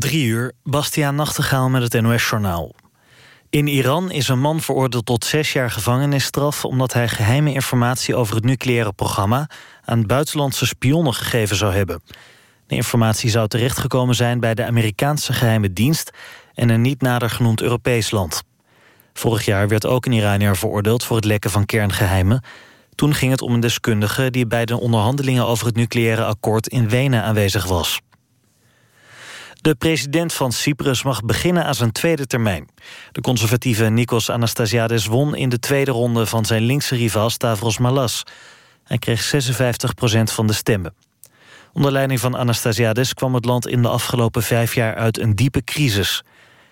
Drie uur, Bastiaan Nachtegaal met het NOS-journaal. In Iran is een man veroordeeld tot zes jaar gevangenisstraf... omdat hij geheime informatie over het nucleaire programma... aan buitenlandse spionnen gegeven zou hebben. De informatie zou terechtgekomen zijn bij de Amerikaanse geheime dienst... en een niet nader genoemd Europees land. Vorig jaar werd ook een Iranier veroordeeld voor het lekken van kerngeheimen. Toen ging het om een deskundige die bij de onderhandelingen over het nucleaire akkoord in Wenen aanwezig was. De president van Cyprus mag beginnen aan zijn tweede termijn. De conservatieve Nikos Anastasiades won in de tweede ronde van zijn linkse rival Stavros Malas. Hij kreeg 56% van de stemmen. Onder leiding van Anastasiades kwam het land in de afgelopen vijf jaar uit een diepe crisis.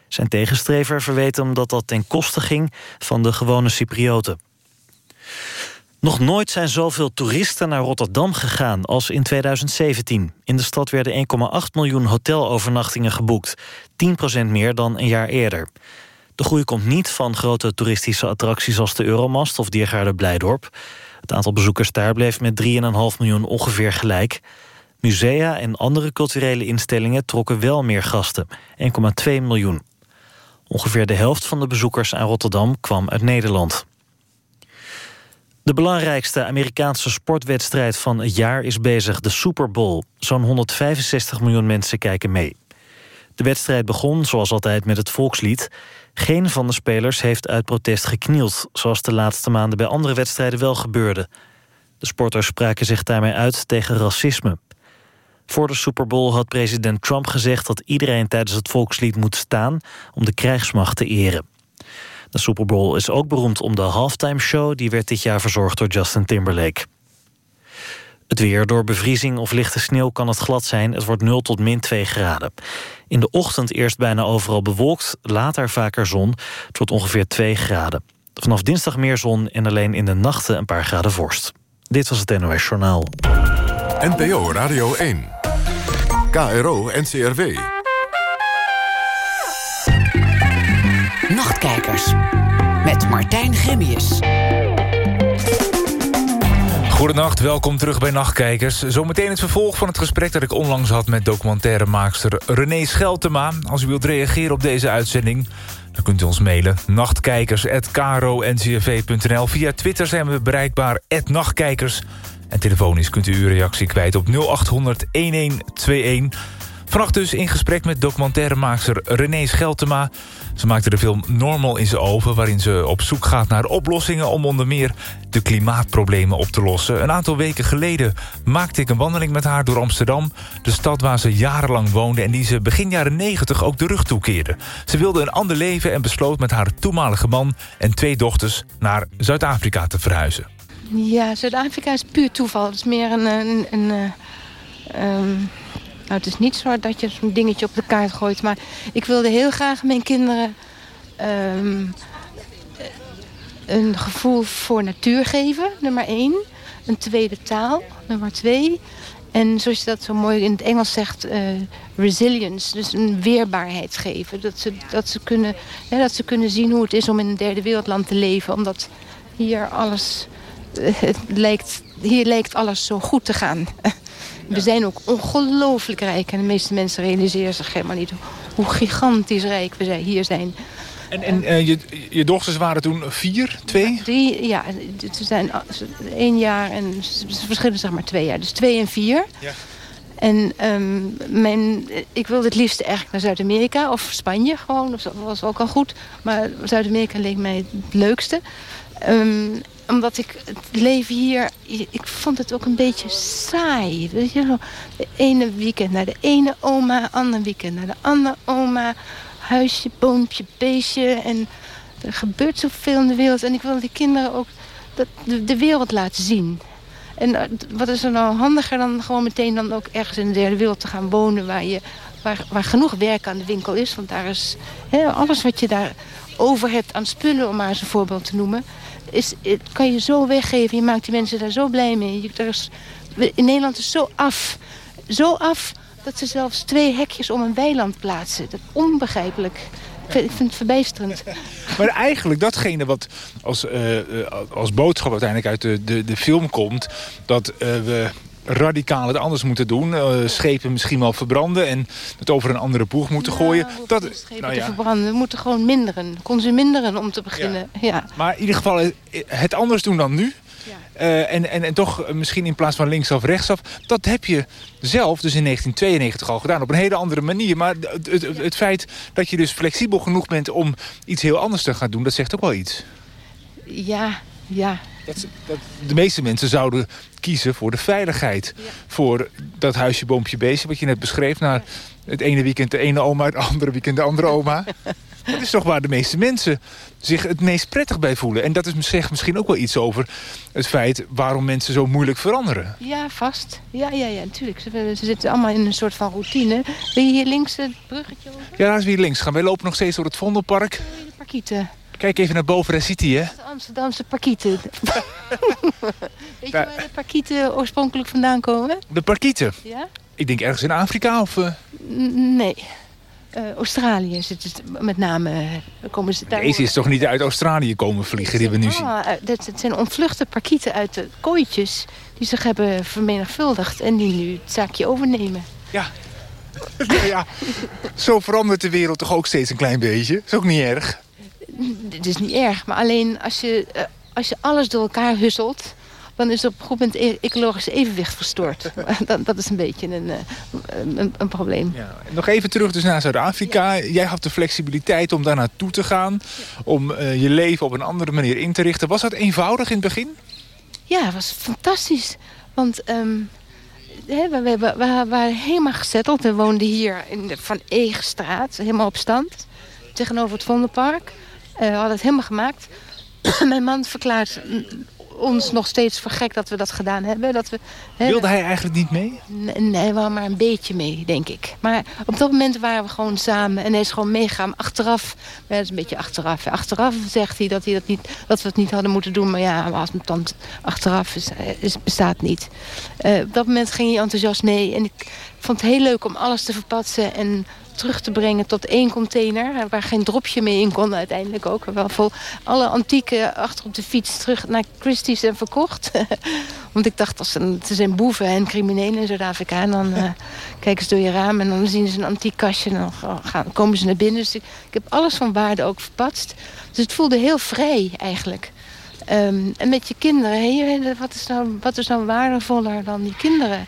Zijn tegenstrever verweet hem dat dat ten koste ging van de gewone Cyprioten. Nog nooit zijn zoveel toeristen naar Rotterdam gegaan als in 2017. In de stad werden 1,8 miljoen hotelovernachtingen geboekt. 10% meer dan een jaar eerder. De groei komt niet van grote toeristische attracties als de Euromast of Diergaarde Blijdorp. Het aantal bezoekers daar bleef met 3,5 miljoen ongeveer gelijk. Musea en andere culturele instellingen trokken wel meer gasten, 1,2 miljoen. Ongeveer de helft van de bezoekers aan Rotterdam kwam uit Nederland. De belangrijkste Amerikaanse sportwedstrijd van het jaar is bezig, de Super Bowl. Zo'n 165 miljoen mensen kijken mee. De wedstrijd begon, zoals altijd, met het volkslied. Geen van de spelers heeft uit protest geknield... zoals de laatste maanden bij andere wedstrijden wel gebeurde. De sporters spraken zich daarmee uit tegen racisme. Voor de Super Bowl had president Trump gezegd... dat iedereen tijdens het volkslied moet staan om de krijgsmacht te eren. De Super Bowl is ook beroemd om de halftime show... die werd dit jaar verzorgd door Justin Timberlake. Het weer. Door bevriezing of lichte sneeuw kan het glad zijn. Het wordt 0 tot min 2 graden. In de ochtend eerst bijna overal bewolkt, later vaker zon. Het wordt ongeveer 2 graden. Vanaf dinsdag meer zon en alleen in de nachten een paar graden vorst. Dit was het NOS Journaal. NPO Radio 1. KRO NCRW. Nachtkijkers. Met Martijn Gemmius. Goedenacht, welkom terug bij Nachtkijkers. Zometeen het vervolg van het gesprek dat ik onlangs had... met documentairemaakster René Scheltema. Als u wilt reageren op deze uitzending... dan kunt u ons mailen. nachtkijkers.kro.ncrv.nl Via Twitter zijn we bereikbaar, nachtkijkers. En telefonisch kunt u uw reactie kwijt op 0800 1121... Vannacht dus in gesprek met documentairemaakster René Scheltema. Ze maakte de film Normal in zijn oven... waarin ze op zoek gaat naar oplossingen... om onder meer de klimaatproblemen op te lossen. Een aantal weken geleden maakte ik een wandeling met haar door Amsterdam... de stad waar ze jarenlang woonde... en die ze begin jaren 90 ook de rug toekeerde. Ze wilde een ander leven en besloot met haar toenmalige man... en twee dochters naar Zuid-Afrika te verhuizen. Ja, Zuid-Afrika is puur toeval. Het is meer een... een, een uh, nou, het is niet zo dat je zo'n dingetje op de kaart gooit. Maar ik wilde heel graag mijn kinderen... Ehm, een gevoel voor natuur geven, nummer één. Een tweede taal, nummer twee. En zoals je dat zo mooi in het Engels zegt, uh, resilience. Dus een weerbaarheid geven. Dat ze, dat, ze kunnen, dat ze kunnen zien hoe het is om in een derde wereldland te leven. Omdat hier alles... Uh, het lijkt, hier lijkt alles zo goed te gaan. We zijn ook ongelooflijk rijk. En de meeste mensen realiseren zich helemaal niet hoe gigantisch rijk we hier zijn. En, en uh, je, je dochters waren toen vier, twee? Drie, ja. Ze zijn één jaar en ze verschillen zeg maar twee jaar. Dus twee en vier. Ja. En um, mijn, ik wilde het liefst eigenlijk naar Zuid-Amerika of Spanje gewoon. Dat was ook al goed. Maar Zuid-Amerika leek mij het leukste. Um, omdat ik het leven hier... Ik vond het ook een beetje saai. Weet je? De ene weekend naar de ene oma. Ander weekend naar de andere oma. Huisje, boompje, beestje. En er gebeurt zoveel in de wereld. En ik wil de kinderen ook dat, de, wereld laten zien. En eh, wat is er nou handiger dan gewoon meteen dan ook ergens in de derde wereld te gaan wonen... waar, je, waar, waar genoeg werk aan de winkel is. Want daar is alles wat je daar over hebt aan spullen, om maar eens een voorbeeld te noemen is, het kan je zo weggeven. Je maakt die mensen daar zo blij mee. Je, is, in Nederland is zo af. Zo af dat ze zelfs twee hekjes om een weiland plaatsen. Dat onbegrijpelijk. Ik vind het verbijsterend. Maar eigenlijk datgene wat als, uh, als boodschap uiteindelijk uit de, de, de film komt... dat uh, we radicaal het anders moeten doen. Uh, schepen misschien wel verbranden en het over een andere boeg moeten gooien. Dat, schepen nou ja. te verbranden. We moeten gewoon minderen. Consuminderen om te beginnen. Ja. Maar in ieder geval het anders doen dan nu. Uh, en, en, en toch misschien in plaats van linksaf rechtsaf. Dat heb je zelf dus in 1992 al gedaan. Op een hele andere manier. Maar het, het, het, feit dat je dus flexibel genoeg bent om iets heel anders te gaan doen... dat zegt ook wel iets. Ja, ja. Dat, dat, de meeste mensen zouden kiezen voor de veiligheid. Voor dat huisje, boompje, beestje wat je net beschreef. Naar het ene weekend de ene oma, het andere weekend de andere oma. Dat is toch waar de meeste mensen zich het meest prettig bij voelen. En dat is, zegt misschien ook wel iets over het feit waarom mensen zo moeilijk veranderen. Ja, vast. Ja, ja, ja, natuurlijk. Ze, ze zitten allemaal in een soort van routine. Wil je hier links het bruggetje over? Ja, daar is weer links gaan. Wij lopen nog steeds door het Vondelpark. De parkieten. Kijk even naar boven, daar ziet hij, hè? De Amsterdamse parkieten. Weet je waar de parkieten oorspronkelijk vandaan komen? De parkieten? Ja? Ik denk ergens in Afrika, of... Uh... Nee. Uh, Australië zit het met name. Uh, komen ze daar Deze is toch niet uit Australië komen vliegen, die we nu zien? Ah, het zijn ontvluchte parkieten uit de kooitjes... die zich hebben vermenigvuldigd en die nu het zaakje overnemen. Ja. ja, zo verandert de wereld toch ook steeds een klein beetje? Is ook niet erg. Het is niet erg, maar alleen als je, uh, als je alles door elkaar husselt dan is op een goed moment e- ecologisch evenwicht verstoord. dat, dat, is een beetje een, eh, een, een probleem. Ja. Nog even terug dus naar Zuid-Afrika. Jij had de flexibiliteit om daar naartoe te gaan. Om uh, je leven op een andere manier in te richten. Was dat eenvoudig in het begin? Ja, het was fantastisch. Want um, we, we, we, we, waren helemaal gezetteld. We woonden hier in de Van Eegstraat, helemaal op stand. Tegenover het Vondelpark. Uh, we hadden het helemaal gemaakt. Mijn man verklaart ons nog steeds voor gek dat we dat gedaan hebben. Dat we, Wilde hij eigenlijk niet mee? Nee, nee, wel maar een beetje mee, denk ik. Maar op dat moment waren we gewoon samen en hij is gewoon meegaan. Achteraf, dat is een beetje achteraf. Achteraf zegt hij dat, hij dat, niet, dat we het niet hadden moeten doen. Maar ja, als het dan achteraf is, is, bestaat niet. Uh, op dat moment ging hij enthousiast mee. En ik vond het heel leuk om alles te verpatsen en terug te brengen tot één container. Waar geen dropje mee in kon uiteindelijk ook. Wel vol alle antieke achter op de fiets terug naar Christie's en verkocht. Want ik dacht, als ze, zijn boeven en criminelen in Zuid-Afrika. En dan uh, kijken ze door je raam en dan zien ze een antiek kastje. En dan gaan, komen ze naar binnen. Dus ik, ik, heb alles van waarde ook verpatst. Dus het voelde heel vrij eigenlijk. Um, en met je kinderen, hey, wat, is nou, wat is nou waardevoller dan die kinderen?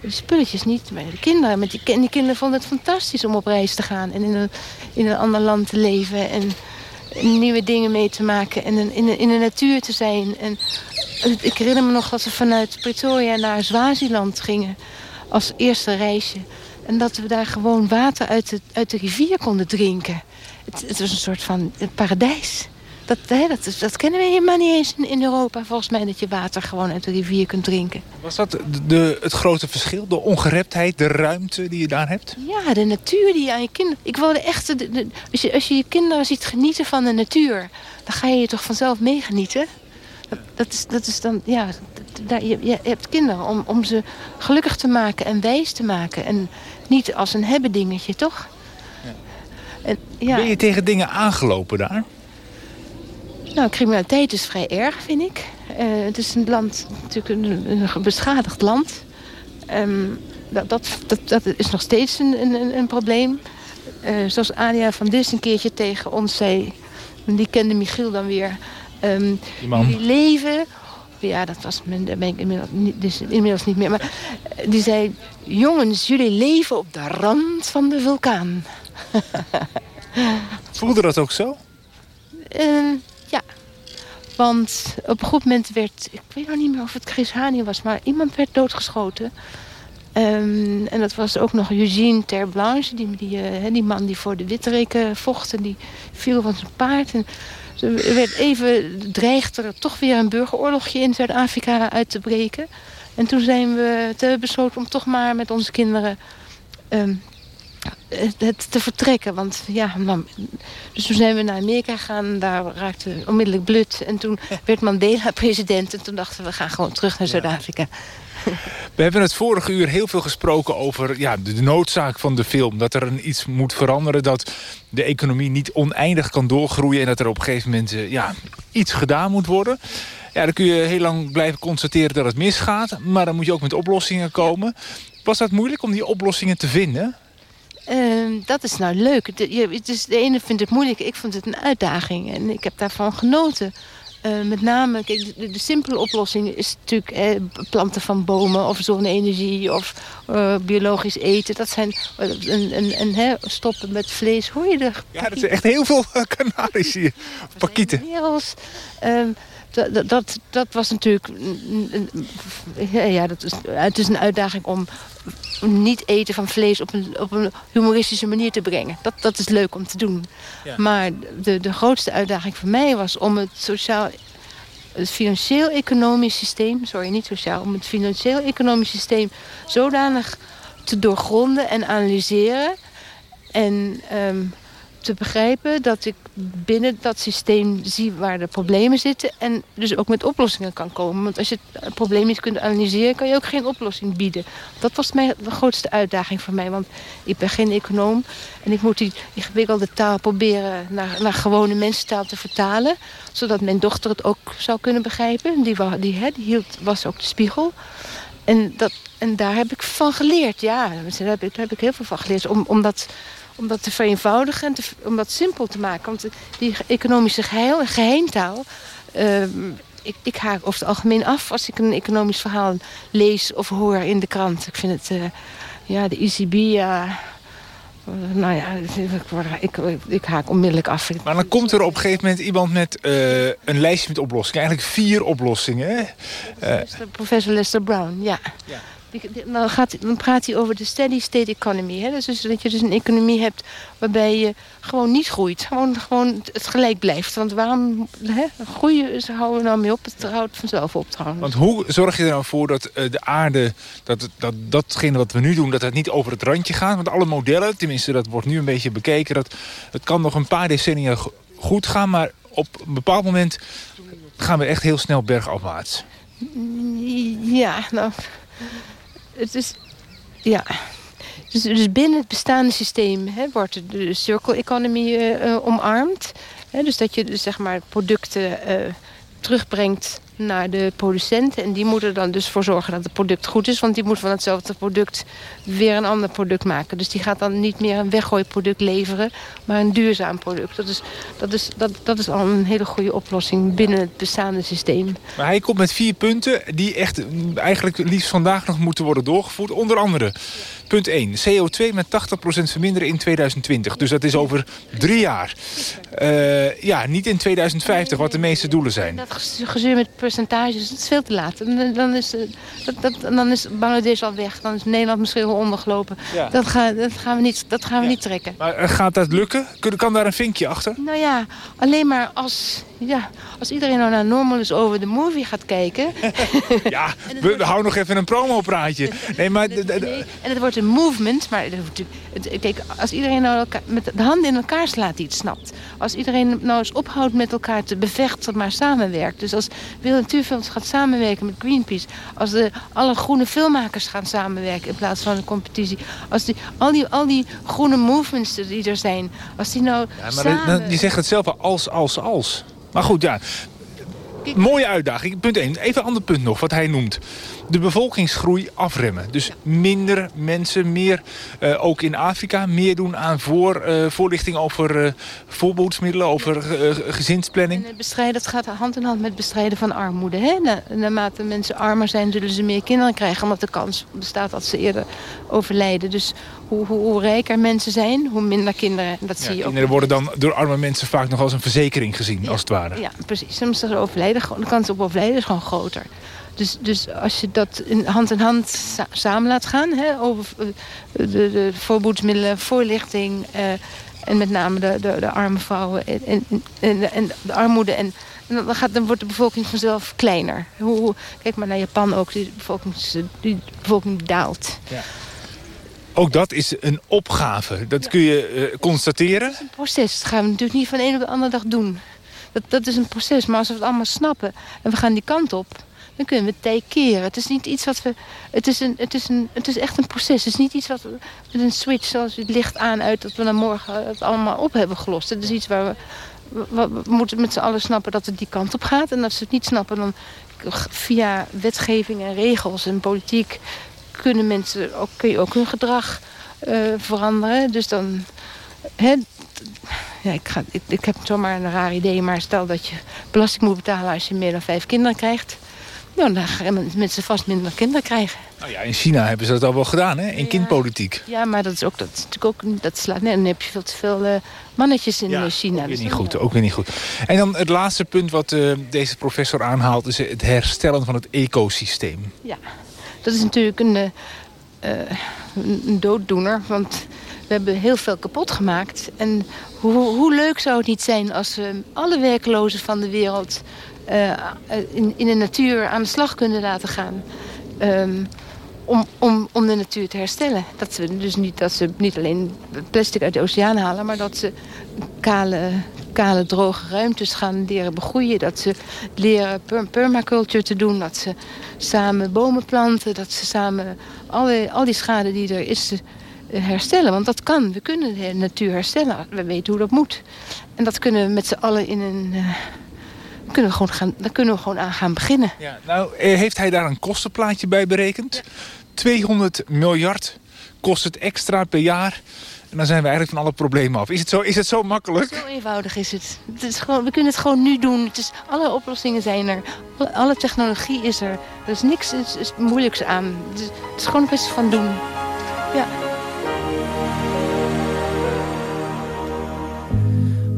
De spulletjes niet, maar de kinderen. Met die, die kinderen vonden het fantastisch om op reis te gaan. En in een, in een ander land te leven. En nieuwe dingen mee te maken. En in, in, in de natuur te zijn. En ik herinner me nog dat we vanuit Pretoria naar Swaziland gingen. Als eerste reisje. En dat we daar gewoon water uit de, uit de rivier konden drinken. Het, het was een soort van paradijs. Dat, hè, dat, dat, kennen we helemaal niet eens in, Europa. Volgens mij dat je water gewoon uit de rivier kunt drinken. Was dat de, het grote verschil? De ongereptheid, de ruimte die je daar hebt? Ja, de natuur die je aan je kinderen... Ik wilde echt... De, als, je, als je je kinderen ziet genieten van de natuur... dan ga je je toch vanzelf meegenieten? Dat, dat, is, dat is dan... Ja, je, je hebt kinderen om, om ze gelukkig te maken en wijs te maken. En niet als een hebben dingetje, toch? Ja. En, ja. Ben je tegen dingen aangelopen daar? Nou, criminaliteit is vrij erg, vind ik. Uh, het is een land, natuurlijk een, een beschadigd land. Um, dat, dat, dat, dat, is nog steeds een, een, een probleem. Uh, zoals Adia van Dis een keertje tegen ons zei... die kende Michiel dan weer... Um, die, man. die leven... Ja, dat was daar ben ik inmiddels niet, dus inmiddels niet meer. Maar uh, die zei... Jongens, jullie leven op de rand van de vulkaan. Voelde dat ook zo? Ja, want op een goed moment werd... Ik weet nog niet meer of het Chris Hani was, maar iemand werd doodgeschoten. Um, en dat was ook nog Eugène Terblanche, die, die, uh, die man die voor de Wittereken vocht. En die viel van zijn paard. En er werd even, dreigde er toch weer een burgeroorlogje in Zuid-Afrika uit te breken. En toen zijn we te besloten om toch maar met onze kinderen... Um, het te vertrekken. Want ja, dus toen zijn we naar Amerika gegaan. Daar raakte onmiddellijk blut. En toen werd Mandela president. En toen dachten we, we gaan gewoon terug naar Zuid-Afrika. We hebben het vorige uur heel veel gesproken over ja, de noodzaak van de film. Dat er een iets moet veranderen. Dat de economie niet oneindig kan doorgroeien. En dat er op een gegeven moment ja, iets gedaan moet worden. Ja, dan kun je heel lang blijven constateren dat het misgaat. Maar dan moet je ook met oplossingen komen. Was dat moeilijk om die oplossingen te vinden? Ehm, dat is nou leuk. De, je, de ene vindt het moeilijk, ik vond het een uitdaging. En ik heb daarvan genoten. Uh, met name, kijk, de, de, simpele oplossing is natuurlijk eh, planten van bomen of zonne-energie of uh, biologisch eten. Dat zijn een, een, een, hè, stoppen met vlees. Hoor je er? Ja, dat zijn echt heel veel kanaries hier. Pakieten. Um, dat, dat, dat was natuurlijk... Ja, dat is, het is een uitdaging om niet eten van vlees op een, op een humoristische manier te brengen. Dat, dat is leuk om te doen. Ja. Maar de, de grootste uitdaging voor mij was om het sociaal... Het financieel-economisch systeem, sorry, niet sociaal... om het financieel-economisch systeem zodanig te doorgronden en analyseren... en um, te begrijpen dat ik binnen dat systeem zie waar de problemen zitten... en dus ook met oplossingen kan komen. Want als je het probleem niet kunt analyseren... kan je ook geen oplossing bieden. Dat was mijn, de grootste uitdaging voor mij. Want ik ben geen econoom en ik moet die ingewikkelde taal proberen... naar, naar gewone mensentaal te vertalen... zodat mijn dochter het ook zou kunnen begrijpen. Die, die, die hield, was ook de spiegel... En, dat, en daar heb ik van geleerd, ja. Daar heb ik, daar heb ik heel veel van geleerd. Om, omdat om dat te vereenvoudigen en te, om dat simpel te maken. Want die economische geheim, geheimtaal... Uh, ik, ik, haak over het algemeen af als ik een economisch verhaal lees of hoor in de krant. Ik vind het, uh, ja, de ECB... Uh, nou ja, ik, ik, ik, haak onmiddellijk af. Maar dan komt er op een gegeven moment iemand met uh, een lijstje met oplossingen. Eigenlijk vier oplossingen. Professor, professor Lester Brown, ja. ja dan, gaat, dan praat hij over de steady state economy. Hè? Dus, dus, dat je dus een economie hebt waarbij je gewoon niet groeit. Gewoon, gewoon het gelijk blijft. Want waarom hè? groeien ze houden nou mee op? Het houdt vanzelf op trouwens. Want hoe zorg je er nou voor dat uh, de aarde, dat, dat datgene wat we nu doen... dat het niet over het randje gaat? Want alle modellen, tenminste dat wordt nu een beetje bekeken... dat het kan nog een paar decennia goed gaan... maar op een bepaald moment gaan we echt heel snel bergafwaarts. Ja, nou het is... Ja... Dus, dus binnen het bestaande systeem hè, wordt de circle economy uh, omarmd. Hè, dus dat je dus, zeg maar, producten uh, terugbrengt naar de producenten. En die moeten er dan dus voor zorgen dat het product goed is. Want die moet van hetzelfde product weer een ander product maken. Dus die gaat dan niet meer een weggooiproduct leveren, maar een duurzaam product. Dat is, dat is, dat, dat is al een hele goede oplossing binnen het bestaande systeem. Maar hij komt met vier punten die echt eigenlijk liefst vandaag nog moeten worden doorgevoerd. Onder andere... Punt 1. CO2 met 80% verminderen in 2020. Dus dat is over drie jaar. Uh, ja, niet in 2050, wat de meeste doelen zijn. Dat gezeur met percentages, dat is veel te laat. Dan is, eh, dat, dat, dan is Bangladesh al weg. Dan is Nederland misschien wel ondergelopen. Ja. Dat, ga, dat gaan we niet, dat gaan we niet trekken. Maar eh, gaat dat lukken? Kan daar een vinkje achter? Nou ja, alleen maar als ja, als iedereen nou naar Normal over de movie gaat kijken... ja, we, we houden nog even een promopraatje. Nee, maar... en het wordt een movement, maar kijk, als iedereen nou met de handen in elkaar slaat die het snapt. Als iedereen nou eens ophoudt met elkaar te bevechten, maar samenwerkt. Dus als Wil Natuurfilms gaat samenwerken met Greenpeace. Als de, alle groene filmmakers gaan samenwerken in plaats van een competitie. Als die, al, die, al die groene movements die er zijn, als die nou ja, maar samen... Je zegt het zelf als, als, als. Maar goed, ja. Mooie uitdaging. Punt 1. Even een ander punt nog, wat hij noemt de bevolkingsgroei afremmen. Dus minder mensen, meer uh, ook in Afrika, meer doen aan voor, uh, voorlichting over uh, voorboedsmiddelen, over gezinsplanning. En bestrijden, dat gaat hand in hand met bestrijden van armoede. Hè? Na, naarmate mensen armer zijn, zullen ze meer kinderen krijgen, omdat de kans bestaat dat ze eerder overlijden. Dus hoe, hoe, hoe rijker mensen zijn, hoe minder kinderen. Dat ja, zie je kinderen ook. worden dan door arme mensen vaak nog als een verzekering gezien, ja, als het ware. Ja, precies. Is overlijden, de kans op overlijden is gewoon groter. Dus, dus als je dat in hand in hand samen laat gaan... Hè, over eh, de, de voorboedsmiddelen, voorlichting... Uh, en met name de, de, de arme vrouwen en, en, en, en de armoede... En, dan, gaat, dan wordt de bevolking vanzelf kleiner. Hoe, kijk maar naar Japan ook, die bevolking, die bevolking daalt. Ja. Ook dat is een opgave, dat kun je uh, constateren. Het is een proces, dat gaan we natuurlijk niet van de ene op de andere dag doen. Dat, dat is een proces, maar als we het allemaal snappen en we gaan die kant op dan kunnen we het keren. Het is niet iets wat we... Het is, een, het is, een, het is echt een proces. Het is niet iets wat we met een switch zoals het licht aan uit... dat we dan morgen het allemaal op hebben gelost. Het is iets waar we we, moeten met z'n allen snappen dat het die kant op gaat. En als ze het niet snappen, dan via wetgeving en regels en politiek... kunnen mensen ook, kun je ook hun gedrag uh, veranderen. Dus dan... Hè, ja, ik, ga, ik, ik heb zomaar een raar idee, maar stel dat je belasting moet betalen als je meer dan vijf kinderen krijgt. Nou, dan gaan mensen vast minder kinderen krijgen. Nou ja, in China hebben ze dat al wel gedaan, hè? In kindpolitiek. Ja, maar dat is ook, dat is natuurlijk ook, dat slaat net. Dan heb je veel te veel uh, mannetjes in ja, China. Ook weer niet goed, ook weer niet goed. En dan het laatste punt wat uh, deze professor aanhaalt... is het herstellen van het ecosysteem. Ja, dat is natuurlijk een, uh, een dooddoener, want we hebben heel veel kapot gemaakt. En hoe, hoe leuk zou het niet zijn als we alle werklozen van de wereld... Uh, in, in de natuur aan de slag kunnen laten gaan. Um, om, om, om de natuur te herstellen. Dat ze dus niet, dat ze niet alleen plastic uit de oceaan halen... maar dat ze kale, kale droge ruimtes gaan leren begroeien. Dat ze leren permaculture te doen. Dat ze samen bomen planten. Dat ze samen alle, al die schade die er is eh, herstellen. Want dat kan. We kunnen de natuur herstellen. We weten hoe dat moet. En dat kunnen we met z'n allen in een... kunnen we gewoon gaan, daar kunnen we gewoon aan gaan beginnen. Ja, nou, eh, heeft hij daar een kostenplaatje bij berekend? 200 miljard kost het extra per jaar. En dan zijn we eigenlijk van alle problemen af. Is het zo, is het zo makkelijk? Zo eenvoudig is het. het is gewoon, we kunnen het gewoon nu doen. Het is, alle oplossingen zijn er. Alle, technologie is er. Er is niks is, is moeilijks aan. Het is, het is gewoon een kwestie van doen. Ja.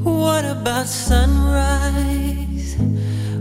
What about sunrise?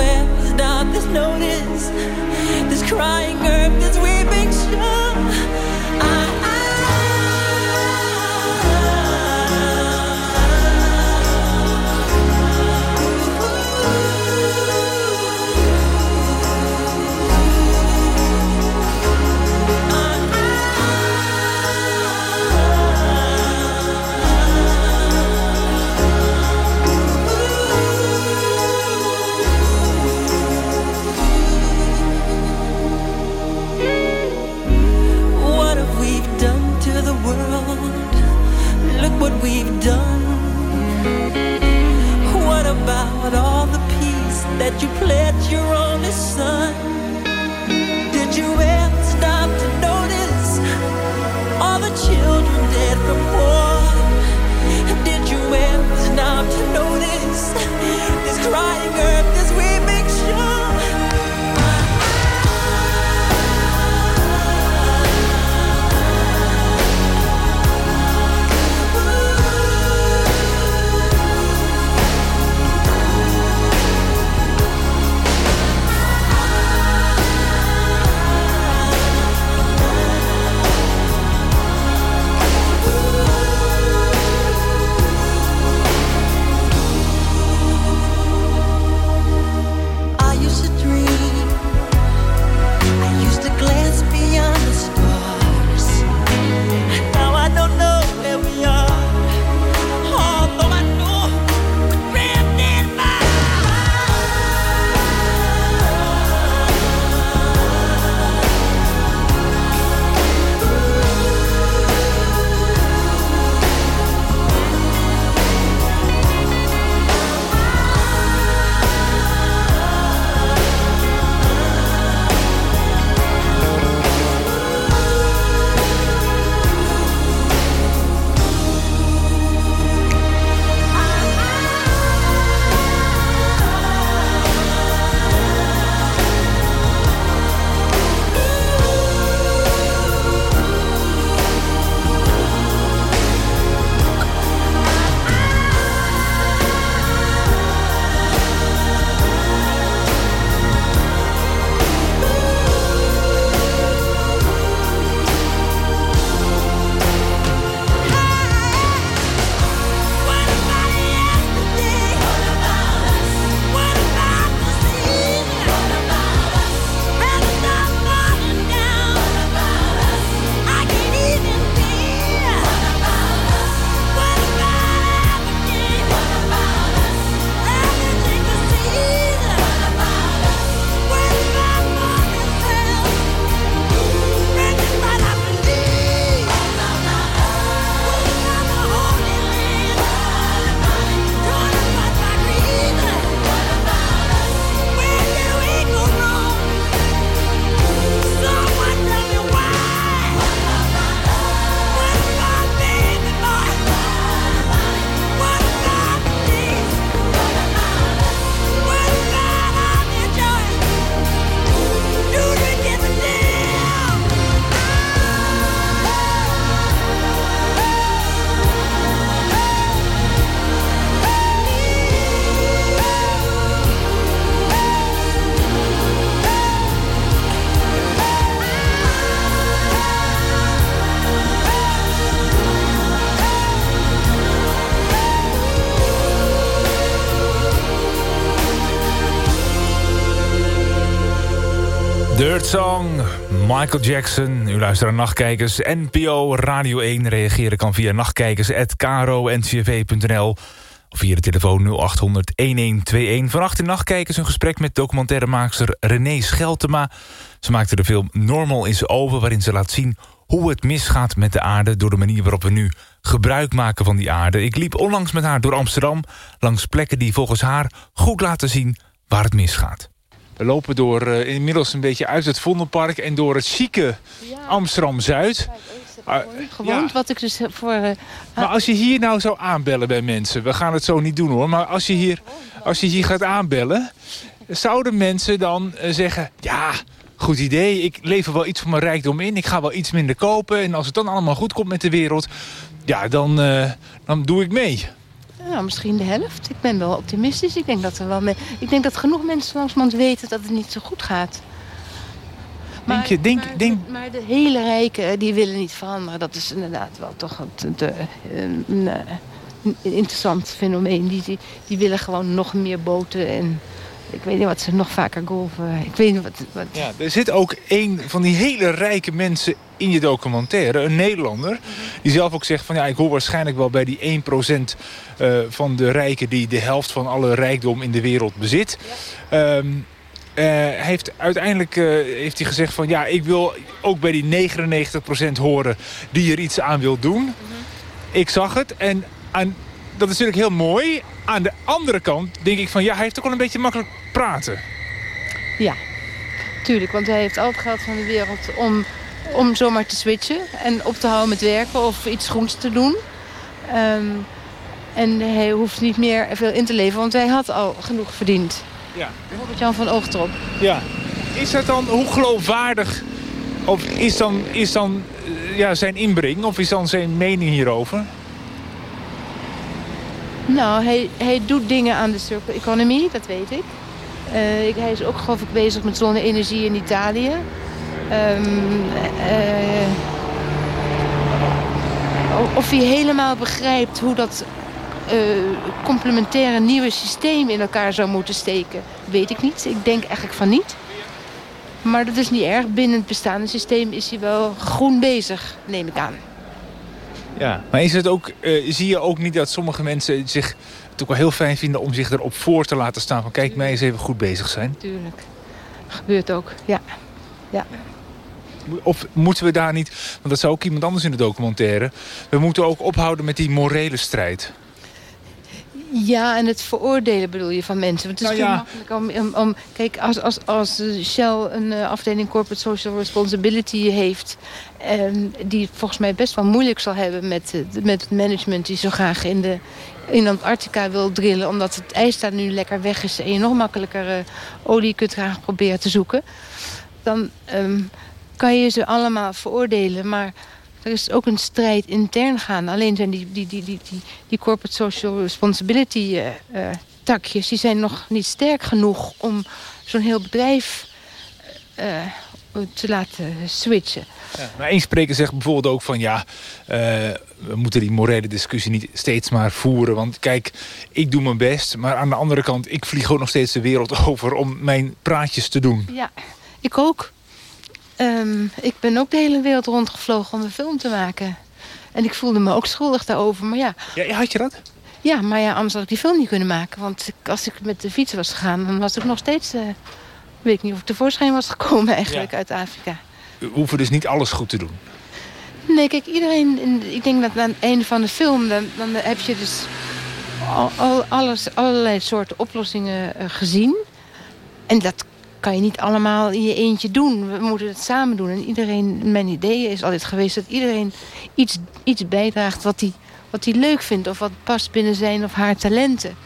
Ever stop to notice? this crying earth, this weeping shore. That you pledged your son? Did you ever stop to notice all the children dead from war? Did you ever stop to notice this crying earth, Michael Jackson. U luistert naar Nachtkijkers. NPO Radio 1 reageren kan via nachtkijkers.kro.ncv.nl of via de telefoon 0800 1121. Vannacht in Nachtkijkers een gesprek met documentairemaakster René Scheltema. Ze maakte de film Normal is over... waarin ze laat zien hoe het misgaat met de aarde... door de manier waarop we nu gebruik maken van die aarde. Ik liep onlangs met haar door Amsterdam... langs plekken die volgens haar goed laten zien waar het misgaat. We lopen door uh, inmiddels een beetje uit het Vondelpark... en door het chique Amsterdam-Zuid. Gewoon ja. wat ik dus voor... Uh, maar als je hier nou zou aanbellen bij mensen... we gaan het zo niet doen hoor... maar als je hier, als je hier gaat aanbellen... zouden mensen dan uh, zeggen... ja, goed idee, ik lever wel iets van mijn rijkdom in... ik ga wel iets minder kopen... en als het dan allemaal goed komt met de wereld... ja, dan, dan doe ik mee. Nou, misschien de helft. Ik ben wel optimistisch. Ik denk dat, er wel ik denk dat genoeg mensen langzamerhand weten dat het niet zo goed gaat. Maar, denk je, denk, maar, denk... De, maar de hele rijken die willen niet veranderen. Dat is inderdaad wel toch een, een, een, een interessant fenomeen. Die, die, die, willen gewoon nog meer boten en ik weet niet wat ze nog vaker golven. Ik weet niet wat, wat... Ja, er zit ook een van die hele rijke mensen in je documentaire, een Nederlander... die zelf ook zegt van ja, ik hoor waarschijnlijk wel bij die 1% uh, van de rijken... die de helft van alle rijkdom in de wereld bezit. Ja. Um, uh, heeft uiteindelijk uh, heeft hij gezegd van ja, ik wil ook bij die 99% horen die er iets aan wil doen. Mm -hmm. Ik zag het en aan, dat is natuurlijk heel mooi. Aan de andere kant denk ik van ja, hij heeft ook wel een beetje makkelijk praten. Ja, tuurlijk, want hij heeft al het geld van de wereld om, om zomaar te switchen en op te houden met werken of iets goeds te doen. Um, en hij hoeft niet meer veel in te leveren, want hij had al genoeg verdiend. Ja. Robert-Jan van Oog erop. Ja. Is dat dan, hoe geloofwaardig, of is dan, is dan ja, zijn inbreng, of is dan zijn mening hierover? Nou, hij, hij doet dingen aan de circle economy, dat weet ik. Uh, ik hij is ook geloof ik bezig met zonne-energie in Italië. Um, uh, of hij helemaal begrijpt hoe dat uh, complementaire nieuwe systeem in elkaar zou moeten steken, weet ik niet. Ik denk eigenlijk van niet. Maar dat is niet erg. Binnen het bestaande systeem is hij wel groen bezig, neem ik aan. Ja, maar is het ook, uh, zie je ook niet dat sommige mensen zich het ook wel heel fijn vinden om zich erop voor te laten staan van kijk, mij eens even goed bezig zijn? Tuurlijk. Dat gebeurt ook, ja. ja. Of moeten we daar niet, want dat zou ook iemand anders in de documentaire... we moeten ook ophouden met die morele strijd. Ja, en het veroordelen bedoel je van mensen. Want het is nou, ja. makkelijk om, om, om... Kijk, als, als, als Shell een uh, afdeling Corporate Social Responsibility heeft... Um, die volgens mij best wel moeilijk zal hebben met, uh, met het management... die zo graag in, de, in Antarctica wil drillen... omdat het ijs daar nu lekker weg is... en je nog makkelijker uh, olie kunt gaan proberen te zoeken... dan um, kan je ze allemaal veroordelen. Maar er is ook een strijd intern gaan. Alleen zijn die, die, die, die, die, die corporate social responsibility uh, uh, takjes... die zijn nog niet sterk genoeg om zo'n heel bedrijf uh, te laten switchen. Ja, maar één spreker zegt bijvoorbeeld ook van... ja, we moeten die morele discussie niet steeds maar voeren. Want kijk, ik doe mijn best. Maar aan de andere kant, ik vlieg ook nog steeds de wereld over... om mijn praatjes te doen. Ja, ik ook. Um, ik ben ook de hele wereld rondgevlogen om een film te maken. En ik voelde me ook schuldig daarover, maar ja. Ja, had je dat? Ja, maar ja, anders had ik die film niet kunnen maken. Want als ik met de fiets was gegaan, dan was ik nog steeds... Uh, weet ik niet of ik tevoorschijn was gekomen eigenlijk ja. uit Afrika. We hoeven dus niet alles goed te doen? Nee, kijk, iedereen... Ik denk dat aan het einde van de film, dan, dan heb je dus... Al, al, alles, allerlei soorten oplossingen uh, gezien. En dat kan je niet allemaal in je eentje doen. We moeten het samen doen. En iedereen, mijn idee is altijd geweest dat iedereen iets, iets bijdraagt wat hij wat leuk vindt. Of wat past binnen zijn of haar talenten.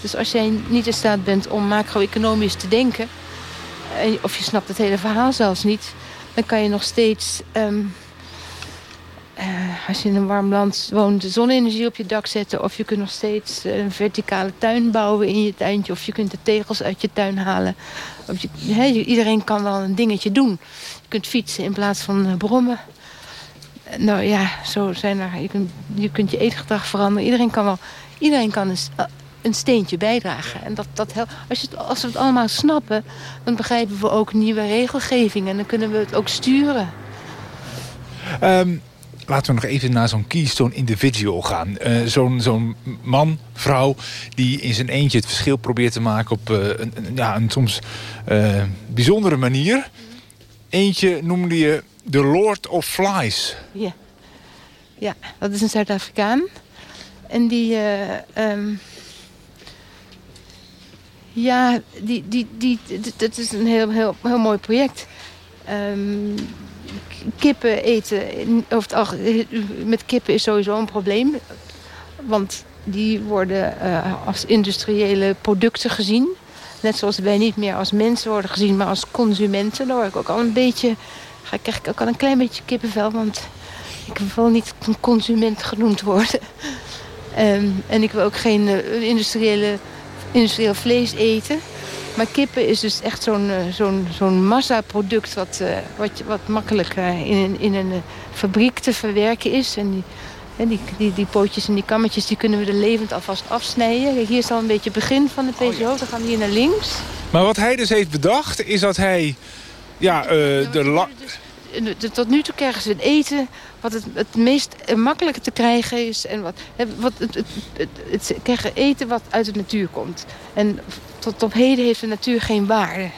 Dus als jij niet in staat bent om macro-economisch te denken... of je snapt het hele verhaal zelfs niet... dan kan je nog steeds... Um, uh, als je in een warm land woont, de zonne-energie op je dak zetten. Of je kunt nog steeds een verticale tuin bouwen in je tuintje. Of je kunt de tegels uit je tuin halen. Je, iedereen kan wel een dingetje doen. Je kunt fietsen in plaats van uh, brommen. Nou ja, zo zijn er. Je kunt je, eetgedrag veranderen. Iedereen kan wel. Iedereen kan een steentje bijdragen. En dat, dat als, je als we het allemaal snappen, dan begrijpen we ook nieuwe regelgeving. En dan kunnen we het ook sturen. Um, laten we nog even naar zo'n keystone individual gaan. Uh, zo'n zo'n man, vrouw, die in zijn eentje het verschil probeert te maken... op uh, een, ja, een soms uh, bijzondere manier. Eentje noemde je The Lord of Flies. Ja, ja dat is een Zuid-Afrikaan. En die... Um, ja, die, die, die, dat is een heel, heel, heel mooi project. Um, kippen eten, het met kippen is sowieso een probleem. Want die worden uh, als industriële producten gezien. Net zoals wij niet meer als mensen worden gezien, maar als consumenten. Daar word ik ook al een beetje, ga ik ook al een klein beetje kippenvel. Want ik wil niet een consument genoemd worden. Um, en ik wil ook geen uh, industriële, industrieel vlees eten. Maar kippen is dus echt zo'n uh, zo'n zo'n massaproduct... Wat, uh, wat, wat makkelijk uh, in, in een fabriek te verwerken is. En die, die, die, die pootjes en die kammetjes die kunnen we er levend alvast afsnijden. Kijk, hier is al een beetje het begin van de PCO. Oh, ja. Dan gaan we hier naar links. Maar wat hij dus heeft bedacht is dat hij... Ja, de... Dus, tot nu toe krijgen ze het eten wat het, het meest makkelijke te krijgen is. En wat, wat, het, het, het, het, krijgen eten wat uit de natuur komt. En tot op heden heeft de natuur geen waarde.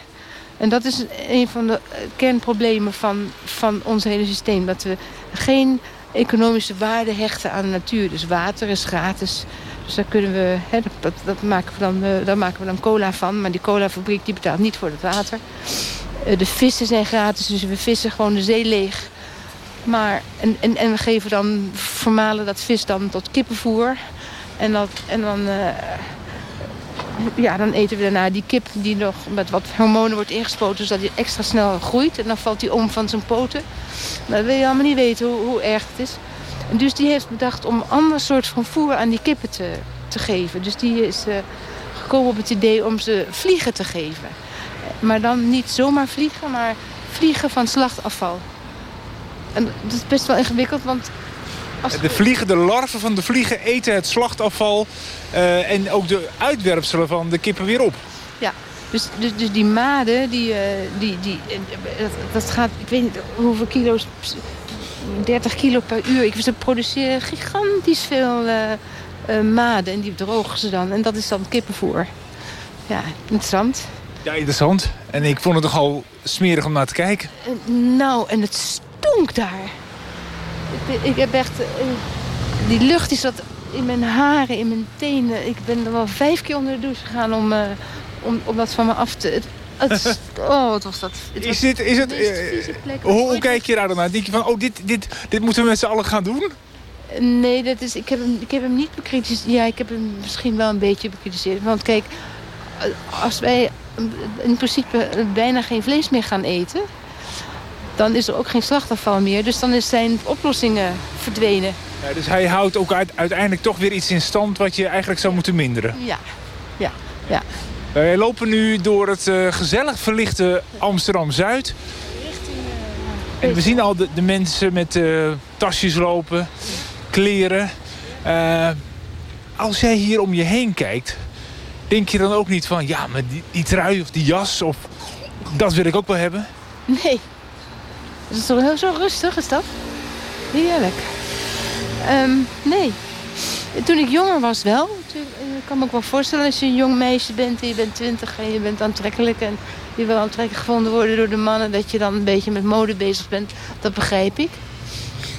En dat is een van de kernproblemen van, van ons hele systeem. Dat we geen economische waarde hechten aan de natuur. Dus water is gratis. Dus daar, kunnen we, hè, dat, dat maken we dan, uh, daar maken we dan cola van. Maar die colafabriek die betaalt niet voor het water. Uh, de vissen zijn gratis, dus we vissen gewoon de zee leeg. Maar, en, en, en we geven dan, vermalen dat vis dan tot kippenvoer. En, dat, en dan, uh, ja, dan eten we daarna die kip die nog met wat hormonen wordt ingespoten... zodat die extra snel groeit. En dan valt hij om van zijn poten. Maar dan wil je allemaal niet weten hoe, hoe erg het is. Dus die heeft bedacht om een ander soort van voer aan die kippen te, te geven. Dus die is uh, gekomen op het idee om ze vliegen te geven. Maar dan niet zomaar vliegen, maar vliegen van slachtafval. En dat is best wel ingewikkeld, want... De vliegen, larven van de vliegen eten het slachtafval... Uh, en ook de uitwerpselen van de kippen weer op. Ja, dus, dus, dus die maden, die, uh, die, die, dat, dat, gaat, ik weet niet hoeveel kilo's, 30 kilo per uur. Ik, ze produceren gigantisch veel uh, maden en die drogen ze dan. En dat is dan kippenvoer. Ja, interessant. Ja, interessant. En ik vond het toch al smerig om naar te kijken. nou, en het stonk daar. Ik, ik heb echt... Uh, die lucht is zat in mijn haren, in mijn tenen. Ik ben er wel vijf keer onder de douche gegaan om, uh, om, om dat van me af te... Het, oh, wat was dat? Het is dit, is het, uh, hoe, hoe kijk je daar dan naar? Denk je van, oh, dit, dit, dit moeten we met z'n allen gaan doen? Nee, dat is, ik, heb hem, ik heb hem niet bekritiseerd. Ja, ik heb hem misschien wel een beetje bekritiseerd. Want kijk, als wij in principe bijna geen vlees meer gaan eten dan is er ook geen slachtafval meer. Dus dan is zijn oplossingen verdwenen. Ja, dus hij houdt ook uiteindelijk toch weer iets in stand wat je eigenlijk zou moeten minderen. Ja, ja, ja. Wij lopen nu door het uh, gezellig verlichte Amsterdam-Zuid. Richting... En we zien al de, de mensen met uh, tasjes lopen, kleren. als jij hier om je heen kijkt, denk je dan ook niet van... ja, maar die, die trui of die jas, of dat wil ik ook wel hebben? Nee, het is heel zo rustig, is dat? Heerlijk. Um, nee. Toen ik jonger was wel. Ik kan me ook wel voorstellen als je een jong meisje bent en je bent twintig en je bent aantrekkelijk en je wil aantrekkelijk gevonden worden door de mannen, dat je dan een beetje met mode bezig bent. Dat begrijp ik.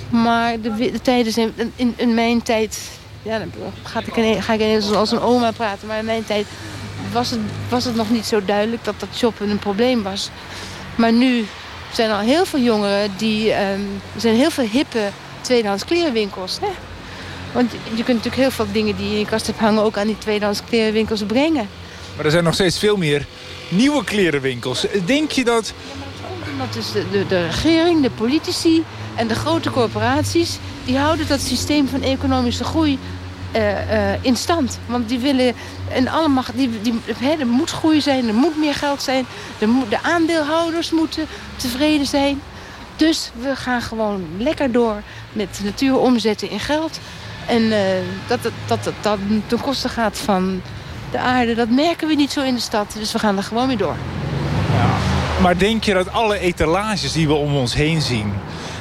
Maar de, de tijden zijn, in, in, mijn tijd, ja, dan ga ik, ga ik als een oma praten, maar in mijn tijd was het, was het nog niet zo duidelijk dat dat shoppen een probleem was. Maar nu er zijn al heel veel jongeren die... Um, er zijn heel veel hippe tweedehands klerenwinkels. Hè? Want je kunt natuurlijk heel veel dingen die je in je kast hebt hangen... ook aan die tweedehands klerenwinkels brengen. Maar er zijn nog steeds veel meer nieuwe klerenwinkels. Denk je dat... Ja, maar dat omdat dus de, de, de regering, de politici en de grote corporaties... die houden dat systeem van economische groei in stand. Want die willen, en allemaal, die, die, hè, er moet groei zijn, er moet meer geld zijn. De, de aandeelhouders moeten tevreden zijn. Dus we gaan gewoon lekker door met natuur omzetten in geld. En uh, dat, dat, dat dat ten koste gaat van de aarde, dat merken we niet zo in de stad. Dus we gaan er gewoon weer door. Maar denk je dat alle etalages die we om ons heen zien...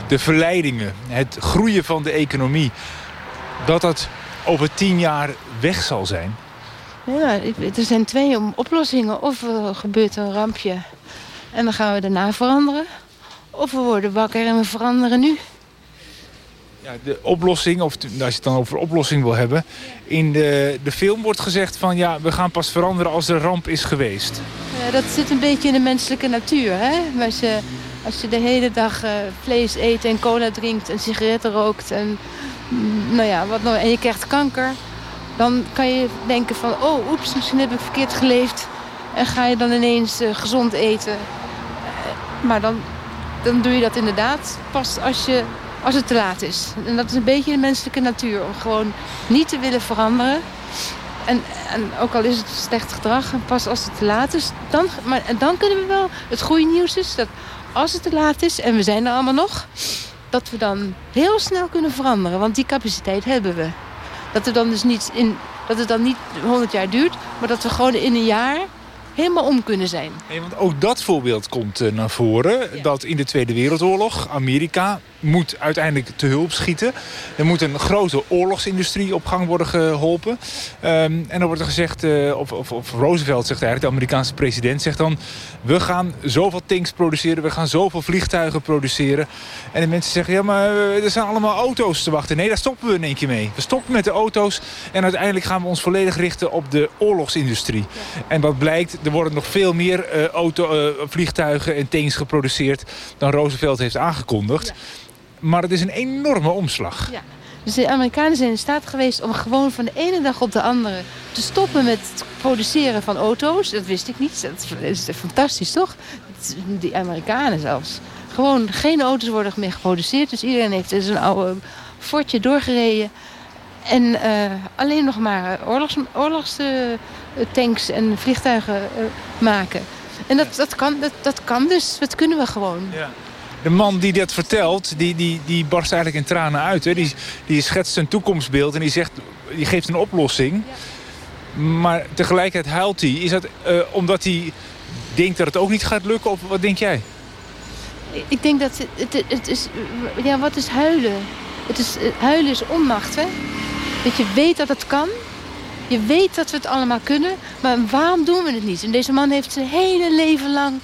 de verleidingen, het groeien van de economie... dat dat over tien jaar weg zal zijn? Ja, er zijn twee oplossingen. Of er gebeurt een rampje en dan gaan we daarna veranderen. Of we worden wakker en we veranderen nu. Ja, de oplossing, of als je het dan over oplossing wil hebben... in de, de film wordt gezegd van ja, we gaan pas veranderen als er ramp is geweest. Ja, dat zit een beetje in de menselijke natuur. Hè? Als, je, als je de hele dag uh, vlees eet en cola drinkt en sigaretten rookt... En, nou ja, wat nou, en je krijgt kanker... dan kan je denken van, oh, oeps, misschien heb ik verkeerd geleefd... en ga je dan ineens uh, gezond eten... Uh, maar dan, dan doe je dat inderdaad pas als je als het te laat is. En dat is een beetje de menselijke natuur. Om gewoon niet te willen veranderen. En, en ook al is het slecht gedrag, pas als het te laat is. Dan, maar, en dan kunnen we wel... Het goede nieuws is dat als het te laat is, en we zijn er allemaal nog... dat we dan heel snel kunnen veranderen. Want die capaciteit hebben we. Dat, er dan dus niet in, dat het dan niet 100 jaar duurt... maar dat we gewoon in een jaar helemaal om kunnen zijn. Nee, want ook dat voorbeeld komt uh, naar voren. Dat in de Tweede Wereldoorlog Amerika moet uiteindelijk te hulp schieten. Er moet een grote oorlogsindustrie op gang worden geholpen. Um, en dan wordt er gezegd, uh, of, of, of, Roosevelt zegt eigenlijk, de Amerikaanse president zegt dan... we gaan zoveel tanks produceren, we gaan zoveel vliegtuigen produceren. En de mensen zeggen, ja maar uh, er zijn allemaal auto's te wachten. Nee, daar stoppen we in één keer mee. We stoppen met de auto's en uiteindelijk gaan we ons volledig richten op de oorlogsindustrie. Ja. En wat blijkt, er worden nog veel meer uh, auto, vliegtuigen en tanks geproduceerd... dan Roosevelt heeft aangekondigd. Ja. Maar het is een enorme omslag. Ja. Dus de Amerikanen zijn in staat geweest om gewoon van de ene dag op de andere... te stoppen met het produceren van auto's. Dat wist ik niet. Dat is fantastisch, toch? Die Amerikanen zelfs. Gewoon geen auto's worden meer geproduceerd. Dus iedereen heeft dus een oude fortje doorgereden. En uh, alleen nog maar oorlogs, oorlogstanks uh, en vliegtuigen uh, maken. En dat, dat, kan, dat, dat kan dus. Dat kunnen we gewoon. Ja de man die dat vertelt, die, die, die barst eigenlijk in tranen uit. Hè? Die, die schetst een toekomstbeeld en die, zegt, die geeft een oplossing. Maar tegelijkertijd huilt hij. Is dat uh, omdat hij denkt dat het ook niet gaat lukken? Of wat denk jij? Ik denk dat het, het, het is... Ja, wat is huilen? Het is, huilen is onmacht, hè? Dat je weet dat het kan. Je weet dat we het allemaal kunnen. Maar waarom doen we het niet? En deze man heeft zijn hele leven lang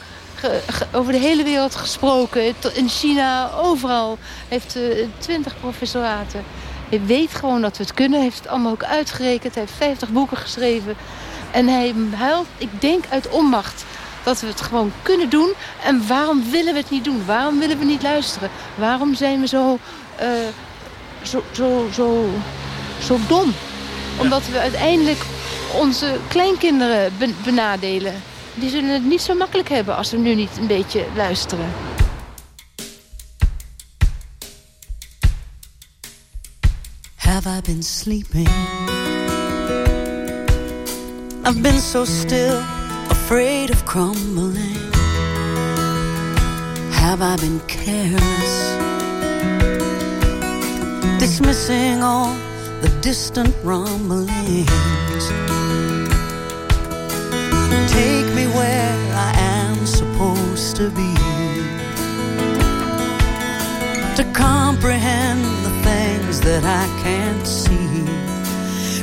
over de hele wereld gesproken. In China, overal. Heeft uh, twintig professoraten. Hij weet gewoon dat we het kunnen. Hij heeft het allemaal ook uitgerekend. Hij heeft 50 boeken geschreven. En hij huilt, ik denk uit onmacht, dat we het gewoon kunnen doen. En waarom willen we het niet doen? Waarom willen we niet luisteren? Waarom zijn we zo, uh, zo, zo, zo, zo dom? Omdat we uiteindelijk onze kleinkinderen benadelen die zullen het niet zo makkelijk hebben als we nu niet een beetje luisteren. Have I been sleeping? I've been so still, afraid of crumbling. Have I been careless? Dismissing all distant rumblings. Take me where I am supposed to be. To comprehend the things that I can't see.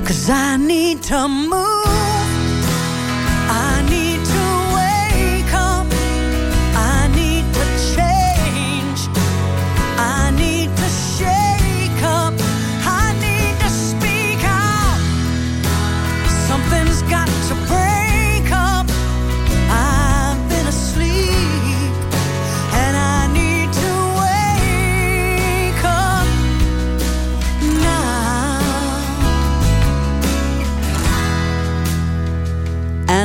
Cause I need to move.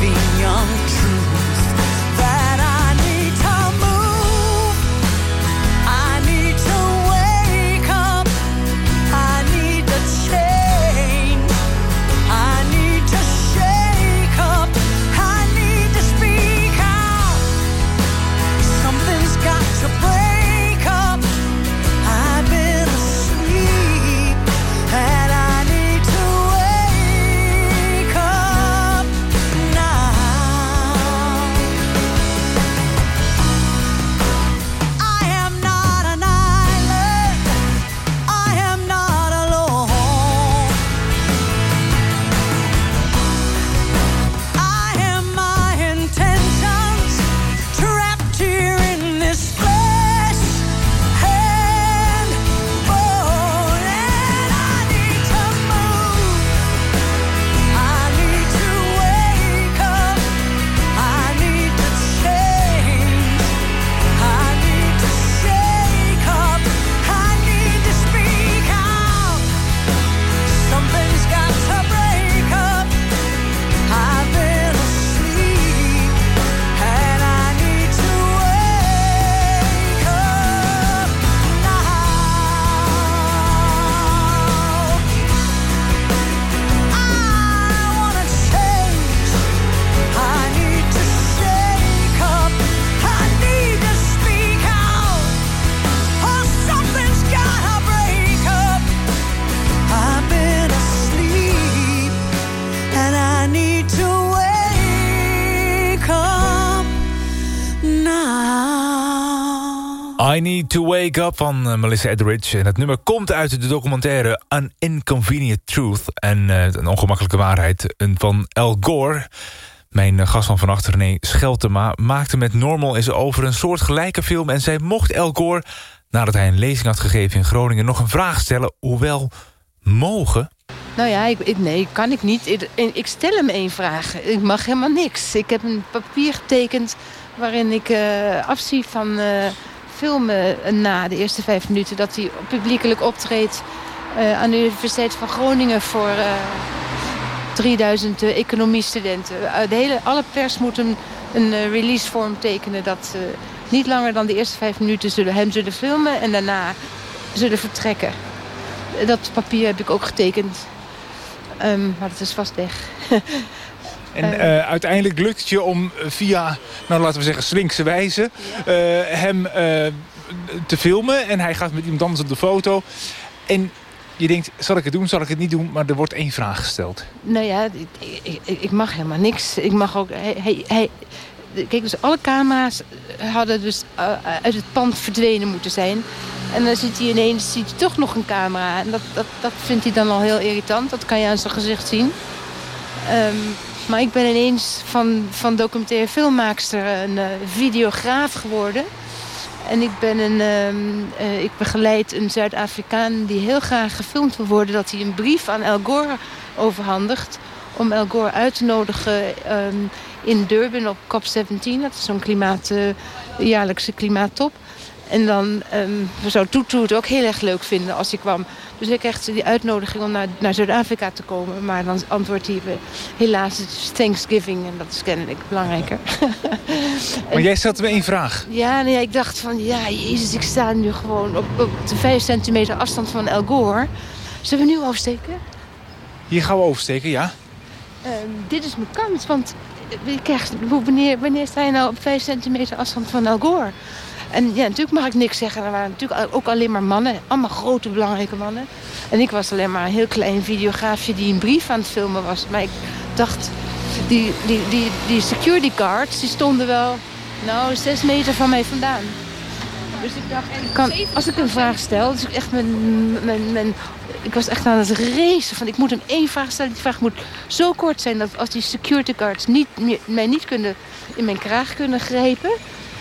living young, true. I Need to Wake Up van uh, Melissa Etheridge. En het nummer komt uit de documentaire An Inconvenient Truth. En uh, een ongemakkelijke waarheid van Al Gore. Mijn gast van vannacht, René Scheltema, maakte met Normal is over een soort gelijke film. En zij mocht Al Gore, nadat hij een lezing had gegeven in Groningen... nog een vraag stellen, hoewel mogen... Nou ja, ik, nee, kan ik niet. Ik, stel hem één vraag. Ik mag helemaal niks. Ik heb een papier getekend waarin ik afzie van filmen na de eerste vijf minuten... dat hij publiekelijk optreedt uh, aan de Universiteit van Groningen... voor 3000 economiestudenten. de hele, alle pers moet een, een releasevorm tekenen... dat niet langer dan de eerste vijf minuten zullen, hem zullen filmen... en daarna zullen vertrekken. Dat papier heb ik ook getekend. Um, maar dat is vast weg. En uh, uiteindelijk lukt het je om via, nou laten we zeggen, slinkse wijze... Uh, hem uh, te filmen. En hij gaat met iemand anders op de foto. En je denkt, zal ik het doen, zal ik het niet doen? Maar er wordt één vraag gesteld. Nou ja, ik, ik, ik mag helemaal niks. Ik mag ook... Hij, hij, hij, kijk, dus alle camera's hadden dus uit het pand verdwenen moeten zijn. En dan ziet hij ineens ziet hij toch nog een camera. En dat, dat, dat vindt hij dan al heel irritant. Dat kan je aan zijn gezicht zien. Um, maar ik ben ineens van, van documentaire filmmaakster een uh, videograaf geworden. En ik, ben een, um, uh, ik begeleid een Zuid-Afrikaan die heel graag gefilmd wil worden... dat hij een brief aan Al Gore overhandigt... om Al Gore uit te nodigen um, in Durban op COP17. Dat is zo'n klimaat, uh, jaarlijkse klimaattop. En dan um, zou Tutu het ook heel erg leuk vinden als hij kwam. Dus ik kreeg die uitnodiging om naar, naar Zuid-Afrika te komen. Maar dan antwoordt hij, helaas, het is Thanksgiving. En dat is kennelijk belangrijker. maar jij stelde me één vraag. Ja, nee, ik dacht van, ja, jezus, ik sta nu gewoon op, op de vijf centimeter afstand van El Gore. Zullen we nu oversteken? Hier gaan we oversteken, ja. Uh, dit is mijn kans, want ik krijg, wanneer, wanneer sta je nou op vijf centimeter afstand van El Gore? En ja, natuurlijk mag ik niks zeggen. Er waren natuurlijk ook alleen maar mannen. Allemaal grote, belangrijke mannen. En ik was alleen maar een heel klein videograafje die een brief aan het filmen was. Maar ik dacht, die, die, die, die security guards die stonden wel nou, zes meter van mij vandaan. Dus ik dacht, ik kan, als ik een vraag stel, dus ik echt mijn, mijn, mijn, ik was echt aan het racen van ik moet hem één vraag stellen. Die vraag moet zo kort zijn dat als die security guards niet, mij niet kunnen, in mijn kraag kunnen grijpen,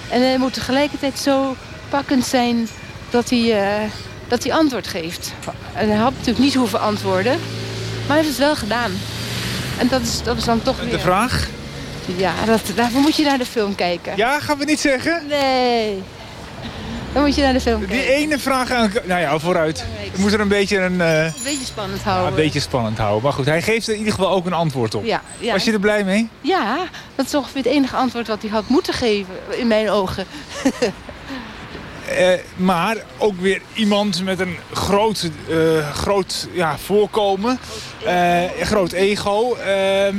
en hij moet tegelijkertijd zo pakkend zijn dat hij, uh, dat hij antwoord geeft. En hij had natuurlijk niet hoeven antwoorden. Maar hij heeft het wel gedaan. En dat is, dat is dan toch weer... De vraag? Ja, dat, daarvoor moet je naar de film kijken. Ja, gaan we niet zeggen? Nee. Dan moet je naar de film kijken. Die ene vraag aan... Nou ja, vooruit. We moeten er een beetje een... Uh... Een beetje spannend houden. Ja, een beetje spannend houden. Maar goed, hij geeft er in ieder geval ook een antwoord op. Ja, ja. Was je er blij mee? Ja, dat is ongeveer het enige antwoord wat hij had moeten geven. In mijn ogen. uh, maar ook weer iemand met een groot, uh, groot ja, voorkomen. Een groot ego. Ehm,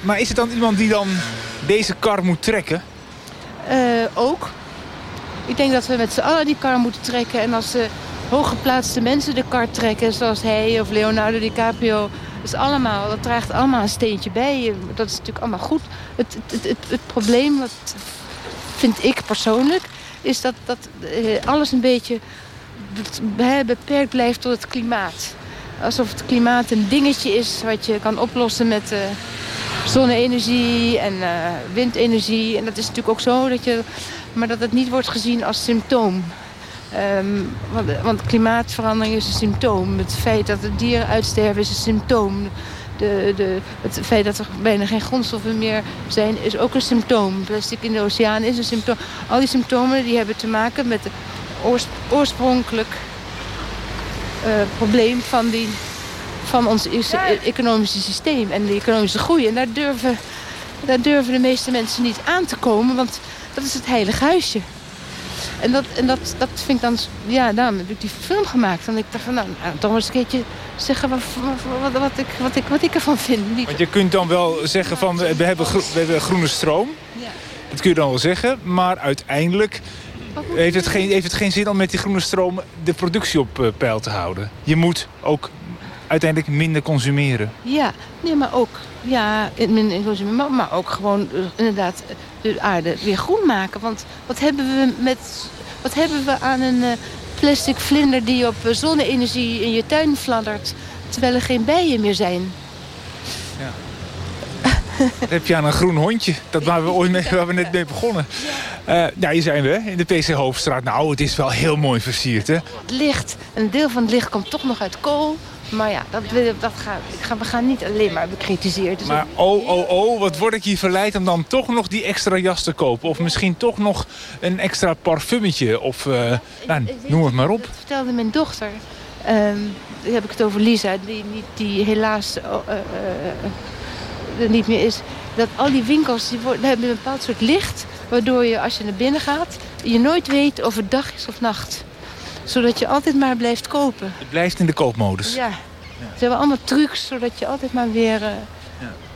maar is het dan iemand die dan deze kar moet trekken? ook. Ik denk dat we met z'n allen die kar moeten trekken. En als de hooggeplaatste mensen de kar trekken, zoals hij of Leonardo DiCaprio... Dat, is allemaal, dat draagt allemaal een steentje bij. Dat is natuurlijk allemaal goed. Het, het, het, probleem, wat vind ik persoonlijk, is dat, dat eh, alles een beetje beperkt blijft tot het klimaat. Alsof het klimaat een dingetje is wat je kan oplossen met uh, zonne-energie en uh, windenergie. En dat is natuurlijk ook zo dat je maar dat het niet wordt gezien als symptoom. Um, want, want, klimaatverandering is een symptoom. Het feit dat de dieren uitsterven is een symptoom. De, de, het feit dat er bijna geen grondstoffen meer zijn is ook een symptoom. Plastic in de oceaan is een symptoom. Al die symptomen die hebben te maken met het oorspronkelijk uh, probleem van, die, van ons economische systeem en de economische groei. En daar durven, daar durven de meeste mensen niet aan te komen, want dat is het heilige huisje. En dat, en dat, dat vind ik dan... Ja, daarom heb ik die film gemaakt. En ik dacht van, nou, nou toch eens een keertje zeggen wat, wat, wat, ik, wat, ik, wat ik ervan vind. Niet. Want je kunt dan wel zeggen van, we hebben, we hebben groene stroom. Ja. Dat kun je dan wel zeggen. Maar uiteindelijk heeft het, geen, heeft het geen zin om met die groene stroom de productie op uh, peil te houden. Je moet ook uiteindelijk minder consumeren. Ja, nee, maar ook, ja, minder consumeren, maar, maar ook gewoon uh, inderdaad de aarde weer groen maken. Want wat hebben we met Wat hebben we aan een eh, plastic vlinder die op eh, zonne-energie in je tuin fladdert... terwijl er geen bijen meer zijn? Dan heb je aan een groen hondje. Dat waar we, ooit mee, waar we net mee begonnen. Eh ja, hier zijn we in de PC Hoofdstraat. Nou, het is wel heel mooi versierd, hè? Het licht, een deel van het licht komt toch nog uit kool. Maar ja, dat, dat ga, ik ga, we gaan niet alleen maar bekritiseren. Dus Maar oh, oh, oh, wat word ik hier verleid om dan toch nog die extra jas te kopen. Of misschien toch nog een extra parfummetje. Of, eh, nou, noem het maar op. Dat vertelde mijn dochter. Ehm dan heb ik het over Lisa, die, die helaas oh, eh, eh, er niet meer is. Dat al die winkels die worden, hebben een bepaald soort licht... waardoor je als je naar binnen gaat... je nooit weet of het dag is of nacht. Zodat je altijd maar blijft kopen. Het blijft in de koopmodus. Ja. Ze hebben allemaal trucs, zodat je altijd maar weer eh,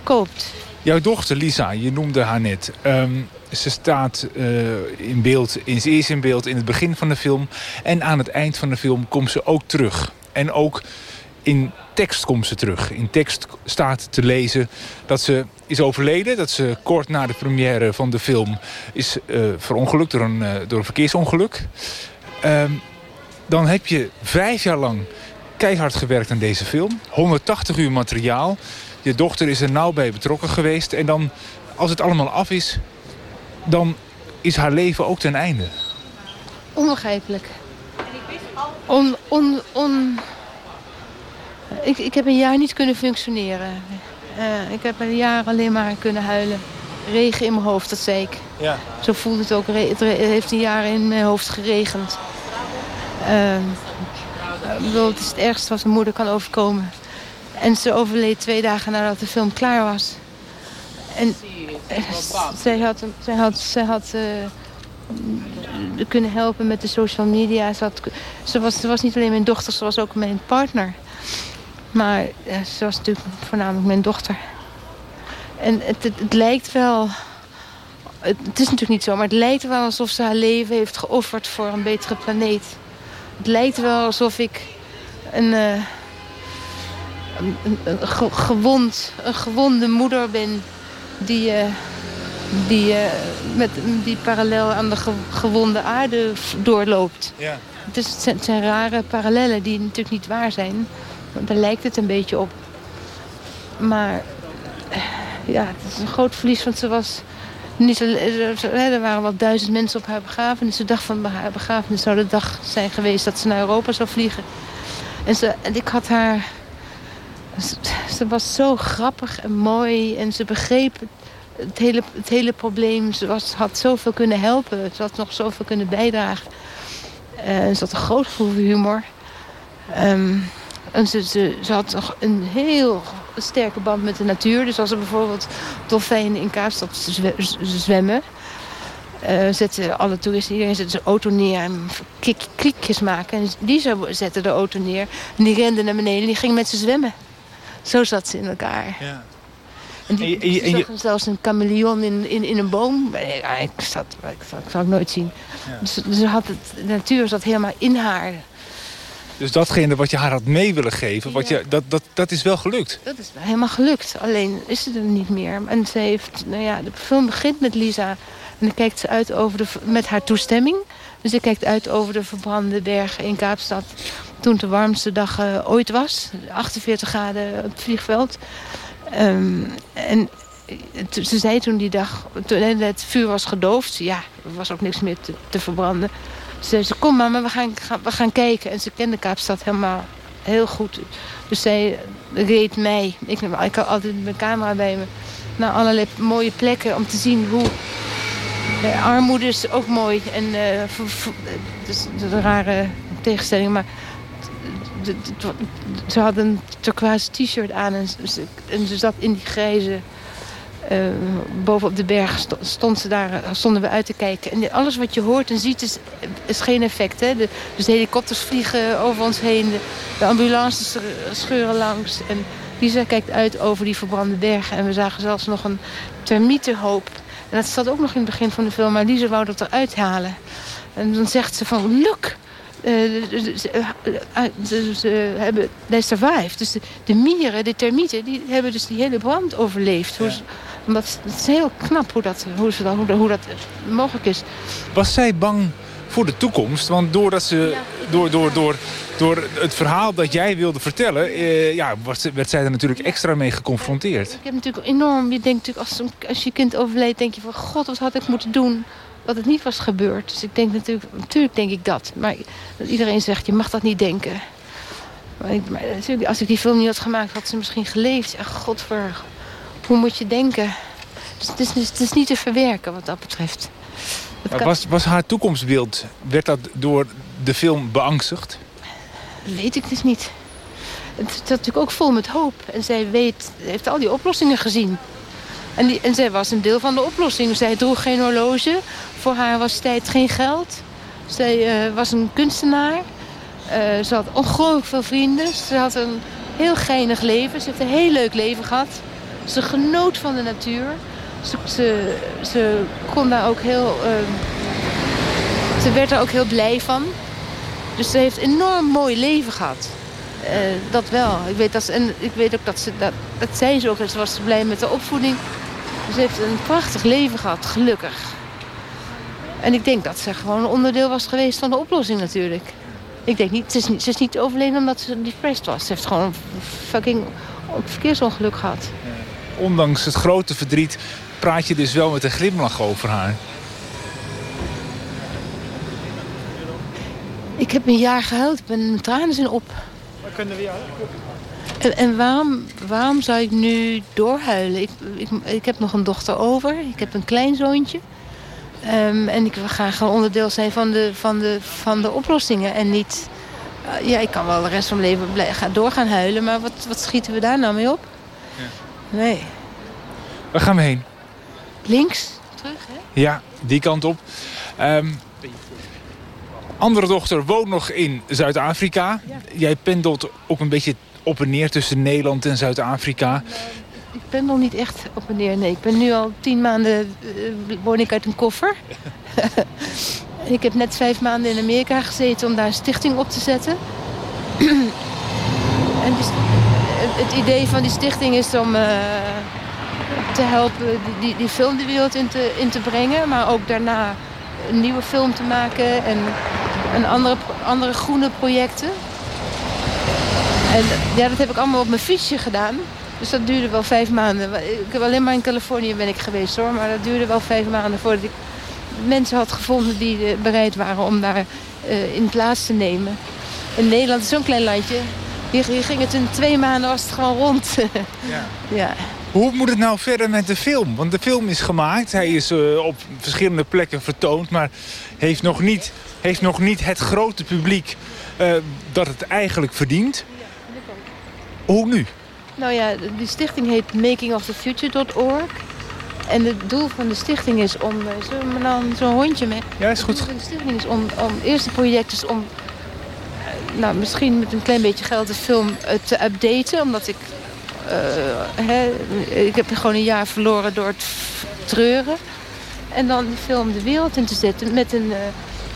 koopt. Jouw dochter Lisa, je noemde haar net. Ehm, ze staat eh, in beeld, in, ze is in beeld in het begin van de film. En aan het eind van de film komt ze ook terug. En ook in tekst komt ze terug. In tekst staat te lezen dat ze is overleden. Dat ze kort na de première van de film is eh, verongelukt door een, door een verkeersongeluk. Ehm, dan heb je vijf jaar lang keihard gewerkt aan deze film. 180 uur materiaal. Je dochter is er nauw bij betrokken geweest. En dan, als het allemaal af is, dan is haar leven ook ten einde. Onbegrijpelijk. On, on, on... Ik, ik heb een jaar niet kunnen functioneren. Eh, ik heb een jaar alleen maar kunnen huilen. Regen in mijn hoofd, dat zei ik. Ja. Zo voelde het ook. Het heeft een jaar in mijn hoofd geregend. Ehm, ik het is het ergste wat een moeder kan overkomen. En ze overleed twee dagen nadat de film klaar was. En eh, zij had, zij had, zij had eh, kunnen helpen met de social media. Ze, had, was, ze was niet alleen mijn dochter, ze was ook mijn partner. Maar ja, ze was natuurlijk voornamelijk mijn dochter. En het, het, het lijkt wel... Het, het is natuurlijk niet zo, maar het lijkt wel alsof ze haar leven heeft geofferd voor een betere planeet. Het lijkt wel alsof ik een, eh, een, een, een ge- gewond, een gewonde moeder ben die, eh, die, eh, met, die parallel aan de ge- gewonde aarde doorloopt. Ja. Het, is, het zijn- het zijn rare parallellen die natuurlijk niet waar zijn. Want daar lijkt het een beetje op. Maar ja, het is een groot verlies, want ze was niet hè, er waren wel duizend mensen op haar begrafenis. De dag van haar begrafenis zou de dag zijn geweest dat ze naar Europa zou vliegen. En, ze, en ik had haar... Ze, was zo grappig en mooi en ze begreep het, hele, het hele probleem. Ze was, had zoveel kunnen helpen. Ze had nog zoveel kunnen bijdragen. Eh, ze had een groot gevoel voor humor. Ehm, en ze, ze, ze had nog een heel sterke band met de natuur. Dus als er bijvoorbeeld dolfijnen in Kaapstad zwemmen... eh, zetten alle toeristen, iedereen zette zijn auto neer en klikjes maken. En die zou- zette de auto neer en die rende naar beneden en die ging met ze zwemmen. Zo zat ze in elkaar. Ja. En die, En je- en zag zelfs een chameleon in, in, in een boom. Ik, zat, ik, zal, ik het nooit zien. Dus, ze had het, de natuur zat helemaal in haar. Dus datgene wat je haar had mee willen geven, wat je, dat, dat, dat is wel gelukt. Dat is helemaal gelukt. Alleen is ze er niet meer. En ze heeft, nou ja, de film begint met Lisa. En dan kijkt ze uit over de, met haar toestemming. Dus ze kijkt uit over de verbrande bergen in Kaapstad. Toen het de warmste dag eh, ooit was. 48 graden op het vliegveld. Ehm, en t- ze zei toen die dag, toen het vuur was gedoofd. Ja, er was ook niks meer te, te verbranden. Ze zei, ze, kom mama, we gaan, we gaan kijken. En ze kende Kaapstad helemaal heel goed. Dus zij reed mij, ik, ik had altijd mijn camera bij me... naar allerlei mooie plekken om te zien hoe... armoede is ook mooi. En eh, een rare tegenstelling, maar... Ze had een turquoise t-shirt aan en en ze zat in die grijze... eh, boven op de berg sto- stond ze daar, eh, stonden we uit te kijken. En alles wat je hoort en ziet is, is geen effect. Hè? De, dus de helikopters vliegen over ons heen. De, de ambulances scheuren langs. En Lisa kijkt uit over die verbrande bergen. En we zagen zelfs nog een termietenhoop. En dat zat ook nog in het begin van de film. Maar Lisa wou dat eruit halen. En dan zegt ze van, look... eh, ze, ze- hebben they survived. Dus de, de mieren, de termieten, die hebben dus die hele brand overleefd. Omdat, het is heel knap hoe dat, hoe, ze dat, hoe, hoe dat mogelijk is. Was zij bang voor de toekomst. Want doordat ze, door, door, door, door het verhaal dat jij wilde vertellen... eh, ja, was, werd zij er natuurlijk extra mee geconfronteerd. Ik heb natuurlijk enorm... Je denkt natuurlijk, als, als je kind overleed, denk je van... God, wat had ik moeten doen dat het niet was gebeurd. Dus ik denk natuurlijk... Natuurlijk denk ik dat. Maar iedereen zegt, je mag dat niet denken. Maar, ik, maar als ik die film niet had gemaakt, had ze misschien geleefd. Ja, god, voor, hoe moet je denken? Dus het, is, het is niet te verwerken wat dat betreft. Kan- Was, was haar toekomstbeeld, werd dat door de film beangstigd? weet ik dus niet. Het zat natuurlijk ook vol met hoop. En zij weet, heeft al die oplossingen gezien. En, die, en zij was een deel van de oplossing. Zij droeg geen horloge. Voor haar was tijd geen geld. Zij eh, was een kunstenaar. Eh, ze had ongelooflijk veel vrienden. Ze had een heel geinig leven. Ze heeft een heel leuk leven gehad. Ze genoot van de natuur. Ze, ze, kon daar ook heel... ehm, ze werd er ook heel blij van. Dus ze heeft een enorm mooi leven gehad. Eh, dat wel. Ik weet, dat ze, en ik weet ook dat ze, dat, dat zei ze ook, ze was blij met de opvoeding. Ze heeft een prachtig leven gehad, gelukkig. En ik denk dat ze gewoon een onderdeel was geweest van de oplossing natuurlijk. Ik denk niet, ze is niet, ze is niet overleden omdat ze depressed was. Ze heeft gewoon een fucking verkeersongeluk gehad. Ondanks het grote verdriet praat je dus wel met een glimlach over haar. Ik heb een jaar gehuild, ik ben mijn tranen zijn op. En, en waarom, waarom zou ik nu doorhuilen? Ik, ik, ik heb nog een dochter over, ik heb een kleinzoontje. Ehm, en ik wil graag een onderdeel zijn van de, van de, van de oplossingen. En niet... eh, ja, ik kan wel de rest van mijn leven blij, gaan, door gaan huilen... maar wat, wat schieten we daar nou mee op? Nee. Waar gaan we heen? Links, terug, hè? Ja, die kant op. Ehm, andere dochter woont nog in Zuid-Afrika. Jij pendelt ook een beetje op en neer tussen Nederland en Zuid-Afrika. Ik nog niet echt op en neer. Nee, ik ben nu al tien maanden eh, woon ik uit een koffer. ik heb net vijf maanden in Amerika gezeten om daar een stichting op te zetten. en dus, het idee van die stichting is om eh, te helpen die, die, film de wereld in te, in te brengen. Maar ook daarna een nieuwe film te maken en, andere, andere groene projecten. En ja, dat heb ik allemaal op mijn fietsje gedaan. Dus dat duurde wel vijf maanden. Ik heb alleen maar in Californië ben ik geweest hoor. Maar dat duurde wel vijf maanden voordat ik mensen had gevonden die eh, bereid waren om daar eh, in plaats te nemen. In Nederland is zo'n klein landje. Hier, hier ging het in twee maanden was het gewoon rond. Ja. ja. Hoe moet het nou verder met de film? Want de film is gemaakt. Hij is eh, op verschillende plekken vertoond. Maar heeft nog niet, heeft nog niet het grote publiek eh, dat het eigenlijk verdient. Hoe nu? Nou ja, die stichting heet makingofthefuture.org. En het doel van de stichting is om... eh, Zullen we dan zo'n hondje mee? Ja, is Het goed. doel van de stichting is om... om eerste project is om... Nou, misschien met een klein beetje geld de film eh, te updaten. Omdat ik... eh, hè, ik heb gewoon een jaar verloren door het treuren. En dan die film de wereld in te zetten met, een,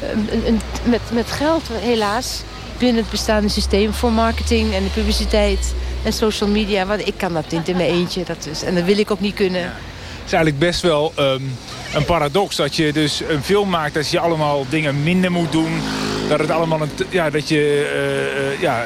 eh, een, een- met, met geld, helaas. Binnen het bestaande systeem voor marketing en de publiciteit en social media. Want ik kan dat niet in mijn eentje. Dat is, en dat wil ik ook niet kunnen. Het is eigenlijk best wel ehm, een paradox dat je dus een film maakt dat je allemaal dingen minder moet doen. Dat, het allemaal een, ja, dat je eh, eh, ja,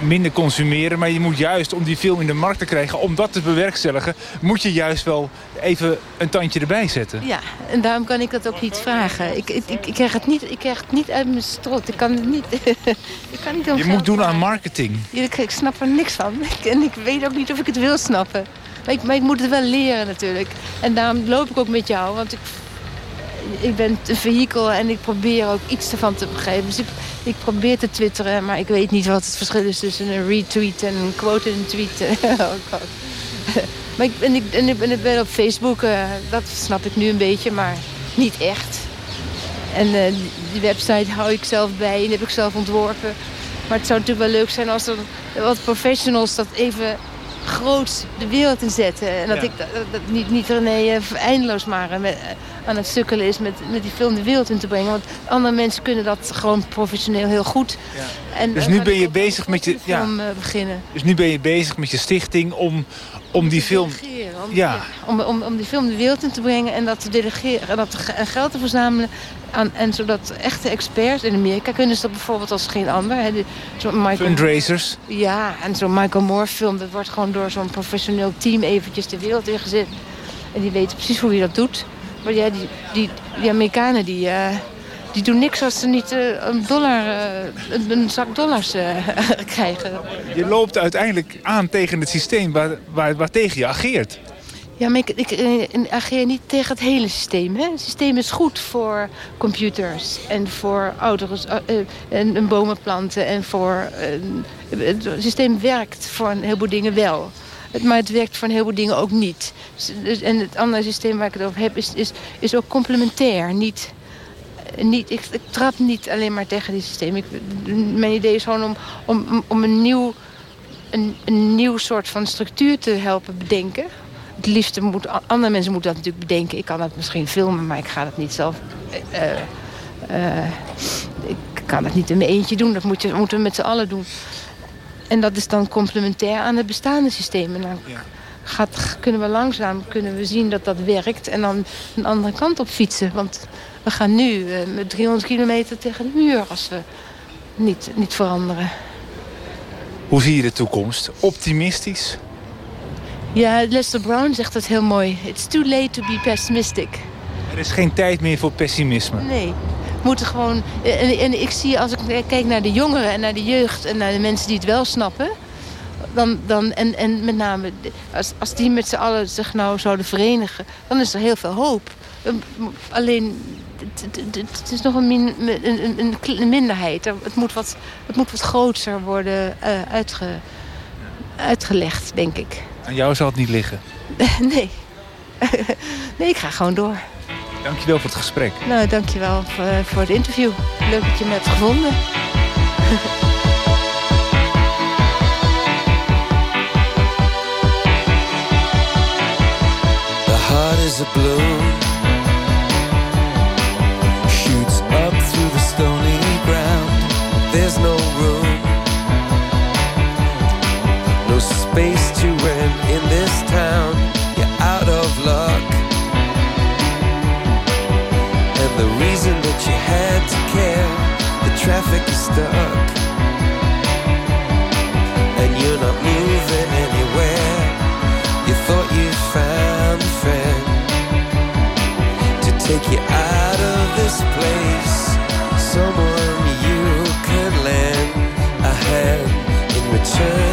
minder consumeren. Maar je moet juist om die film in de markt te krijgen, om dat te bewerkstelligen, moet je juist wel even een tandje erbij zetten. Ja, en daarom kan ik dat ook niet vragen. Ik, ik, ik, ik krijg, het niet, ik krijg het niet uit mijn strot. Ik kan het niet. ik kan niet Je moet doen aan marketing. Ja, Ik, ik snap er niks van. En ik weet ook niet of ik het wil snappen. Maar ik, maar ik moet het wel leren natuurlijk. En daarom loop ik ook met jou. Want ik, ik ben een vehikel en ik probeer ook iets ervan te begrijpen. Dus ik, probeer te twitteren, maar ik weet niet wat het verschil is tussen een retweet en een quote in een tweet. Oh maar ik, en, ik, en ik ben- op Facebook, eh, dat snap ik nu een beetje, maar niet echt. En eh, die- website hou ik zelf bij en heb ik zelf ontworpen. Maar het zou natuurlijk wel leuk zijn als er wat professionals dat even groot de wereld in zetten. En dat Ja. ik dat, dat niet, niet René eh, eindeloos maar eh, met, eh, aan het sukkelen is met, met die film de wereld in te brengen. Want andere mensen kunnen dat gewoon professioneel heel goed. En, Dus nu ben je bezig met je- ja. film beginnen. Dus nu ben je bezig met je stichting om, om die film... Om, Ja. ja, om, om, om die film de wereld in te brengen en dat te delegeren en dat te en geld te verzamelen aan, en zodat echte experts in Amerika kunnen ze dat bijvoorbeeld als geen ander. Hè, de, zo Michael, Fundraisers. ja, en zo'n Michael Moore film, dat wordt gewoon door zo'n professioneel team eventjes de wereld ingezet. En die weten precies hoe je dat doet. Maar ja, die, die, die Amerikanen die, eh, die doen niks als ze niet eh, een, dollar, eh, een, zak dollars eh, krijgen. Je loopt uiteindelijk aan tegen het systeem waar, waar, waar tegen je ageert. Ja, maar ik, ik ageer niet tegen het hele systeem. Hè? Het systeem is goed voor computers en voor auto's en, en bomen planten. En voor, het systeem werkt voor een heleboel dingen wel. Maar het werkt voor een heleboel dingen ook niet. Dus- dus- En het andere systeem waar ik het over heb is, is, is ook complementair. Niet, niet, ik, ik trap niet alleen maar tegen dit systeem. Ik, mijn idee is gewoon om, om, om een, nieuw, een, een nieuw soort van structuur te helpen bedenken het liefste moeten andere mensen moeten dat natuurlijk bedenken. Ik kan dat misschien filmen, maar ik ga dat niet zelf. eh, eh, ik kan dat niet in mijn eentje doen. Dat moet je, moeten we met z'n allen doen. En dat is dan complementair aan het bestaande systeem. En dan gaat, kunnen we langzaam kunnen we zien dat dat werkt. En dan een andere kant op fietsen. Want we gaan nu eh, met 300 kilometer tegen de muur als we niet, niet veranderen. Hoe zie je de toekomst? Optimistisch? Ja, Lester Brown zegt dat heel mooi. It's too late to be pessimistic. Er is geen tijd meer voor pessimisme. Nee. We moeten gewoon. En, en ik zie als ik kijk naar de jongeren en naar de jeugd en naar de mensen die het wel snappen. Dan, dan, en, en met name als, als die met z'n allen zich nou zouden verenigen, dan is er heel veel hoop. Um, Alleen, het- is nog een, min- een, een, een minderheid. Er- Het moet wat, het moet wat groter worden eh, uitge, uitgelegd, denk ik. Aan jou zal het niet liggen. nee. nee, ik ga gewoon door. Dankjewel voor het gesprek. Nou, dankjewel voor, voor het interview. Leuk dat je me hebt gevonden. The heart is a balloon There's no room No space to rent in this town. You're out of luck. And the reason that you had to care The traffic is stuck return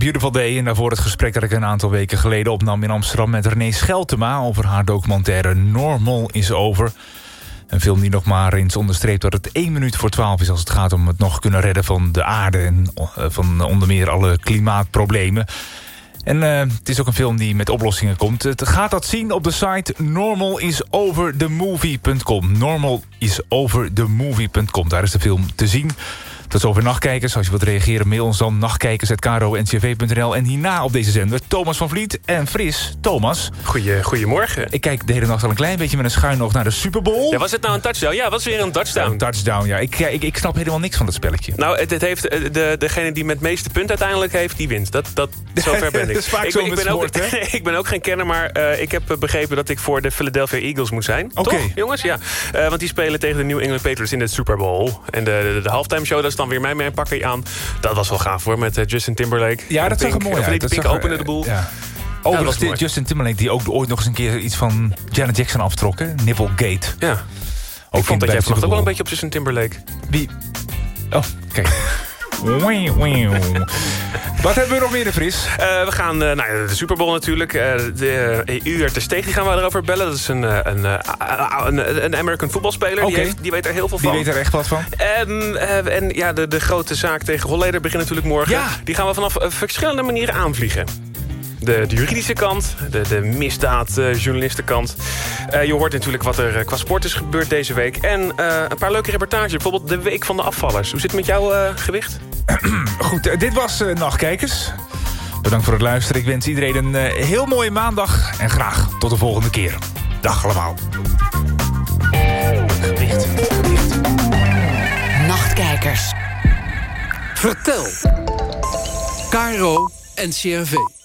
Beautiful Day. En daarvoor het gesprek dat ik een aantal weken geleden opnam in Amsterdam... met René Scheltema over haar documentaire Normal is Over. Een film die nog maar eens onderstreept dat het 1 minuut voor 12 is... als het gaat om het nog kunnen redden van de aarde... en eh, van onder meer alle klimaatproblemen. En eh, het is ook een film die met oplossingen komt. Het gaat dat zien op de site normalisoverthemovie.com. Normalisoverthemovie.com. Daar is de film te zien... Tot zover Nachtkijkers. Als je wilt reageren, mail ons dan nachtkijkers.kro.ncv.nl. En hierna op deze zender Thomas van Vliet en Fris. Thomas. Goeie, goedemorgen. Ik kijk de hele nacht al een klein beetje met een schuin oog naar de Super Bowl. Ja, was het nou een touchdown? Ja, was weer een touchdown. Een touchdown, ja. Ik, ik, ik snap helemaal niks van dat spelletje. Nou, het, het heeft, eh, de, degene die met het meeste punten uiteindelijk heeft, die wint. Dat, dat, zover ben ik. dat is vaak ik, zo ben, ik, ben ook, hè? ik ben ook geen kenner, maar uh, ik heb begrepen dat ik voor de Philadelphia Eagles moet zijn. Oké. Toch, jongens? Ja. Uh, want die spelen tegen de New England Patriots in de Super Bowl. En de, de, de halftime show, dat is dan weer mij mijn pakken aan. Dat was wel gaaf hoor, met uh, Justin Timberlake. Ja, dat zag er mooi uit. Pink opende de boel. Ja. Overigens, ja, Justin Timberlake die ook ooit nog eens een keer iets van Janet Jackson aftrokken. Nipplegate. Ja. Ook ik vond dat jij vanochtend ook wel een beetje op Justin Timberlake. Wie? Oh, kijk. Wat hebben we nog meer, de Fris? Uh, we gaan uh, nou, de Super Bowl natuurlijk. Uh, de EU er te steeg, die gaan we erover bellen. Dat is een, een, een, een American voetbalspeler. Okay. Die, heeft, die weet er heel veel van. Die weet er echt wat van. Um, en ja, de, de grote zaak tegen Holleder begint natuurlijk morgen. Ja. Die gaan we vanaf verschillende manieren aanvliegen. De, de, juridische kant, de, de misdaadjournalistenkant. Uh, je hoort natuurlijk wat er qua sport is gebeurd deze week. En uh, een paar leuke reportages. Bijvoorbeeld de Week van de Afvallers. Hoe zit het met jouw uh, gewicht? Goed, dit was Nachtkijkers. Bedankt voor het luisteren. Ik wens iedereen een heel mooie maandag. En graag tot de volgende keer. Dag allemaal. Gewicht. Gewicht. Nachtkijkers. Vertel. Caro en CRV.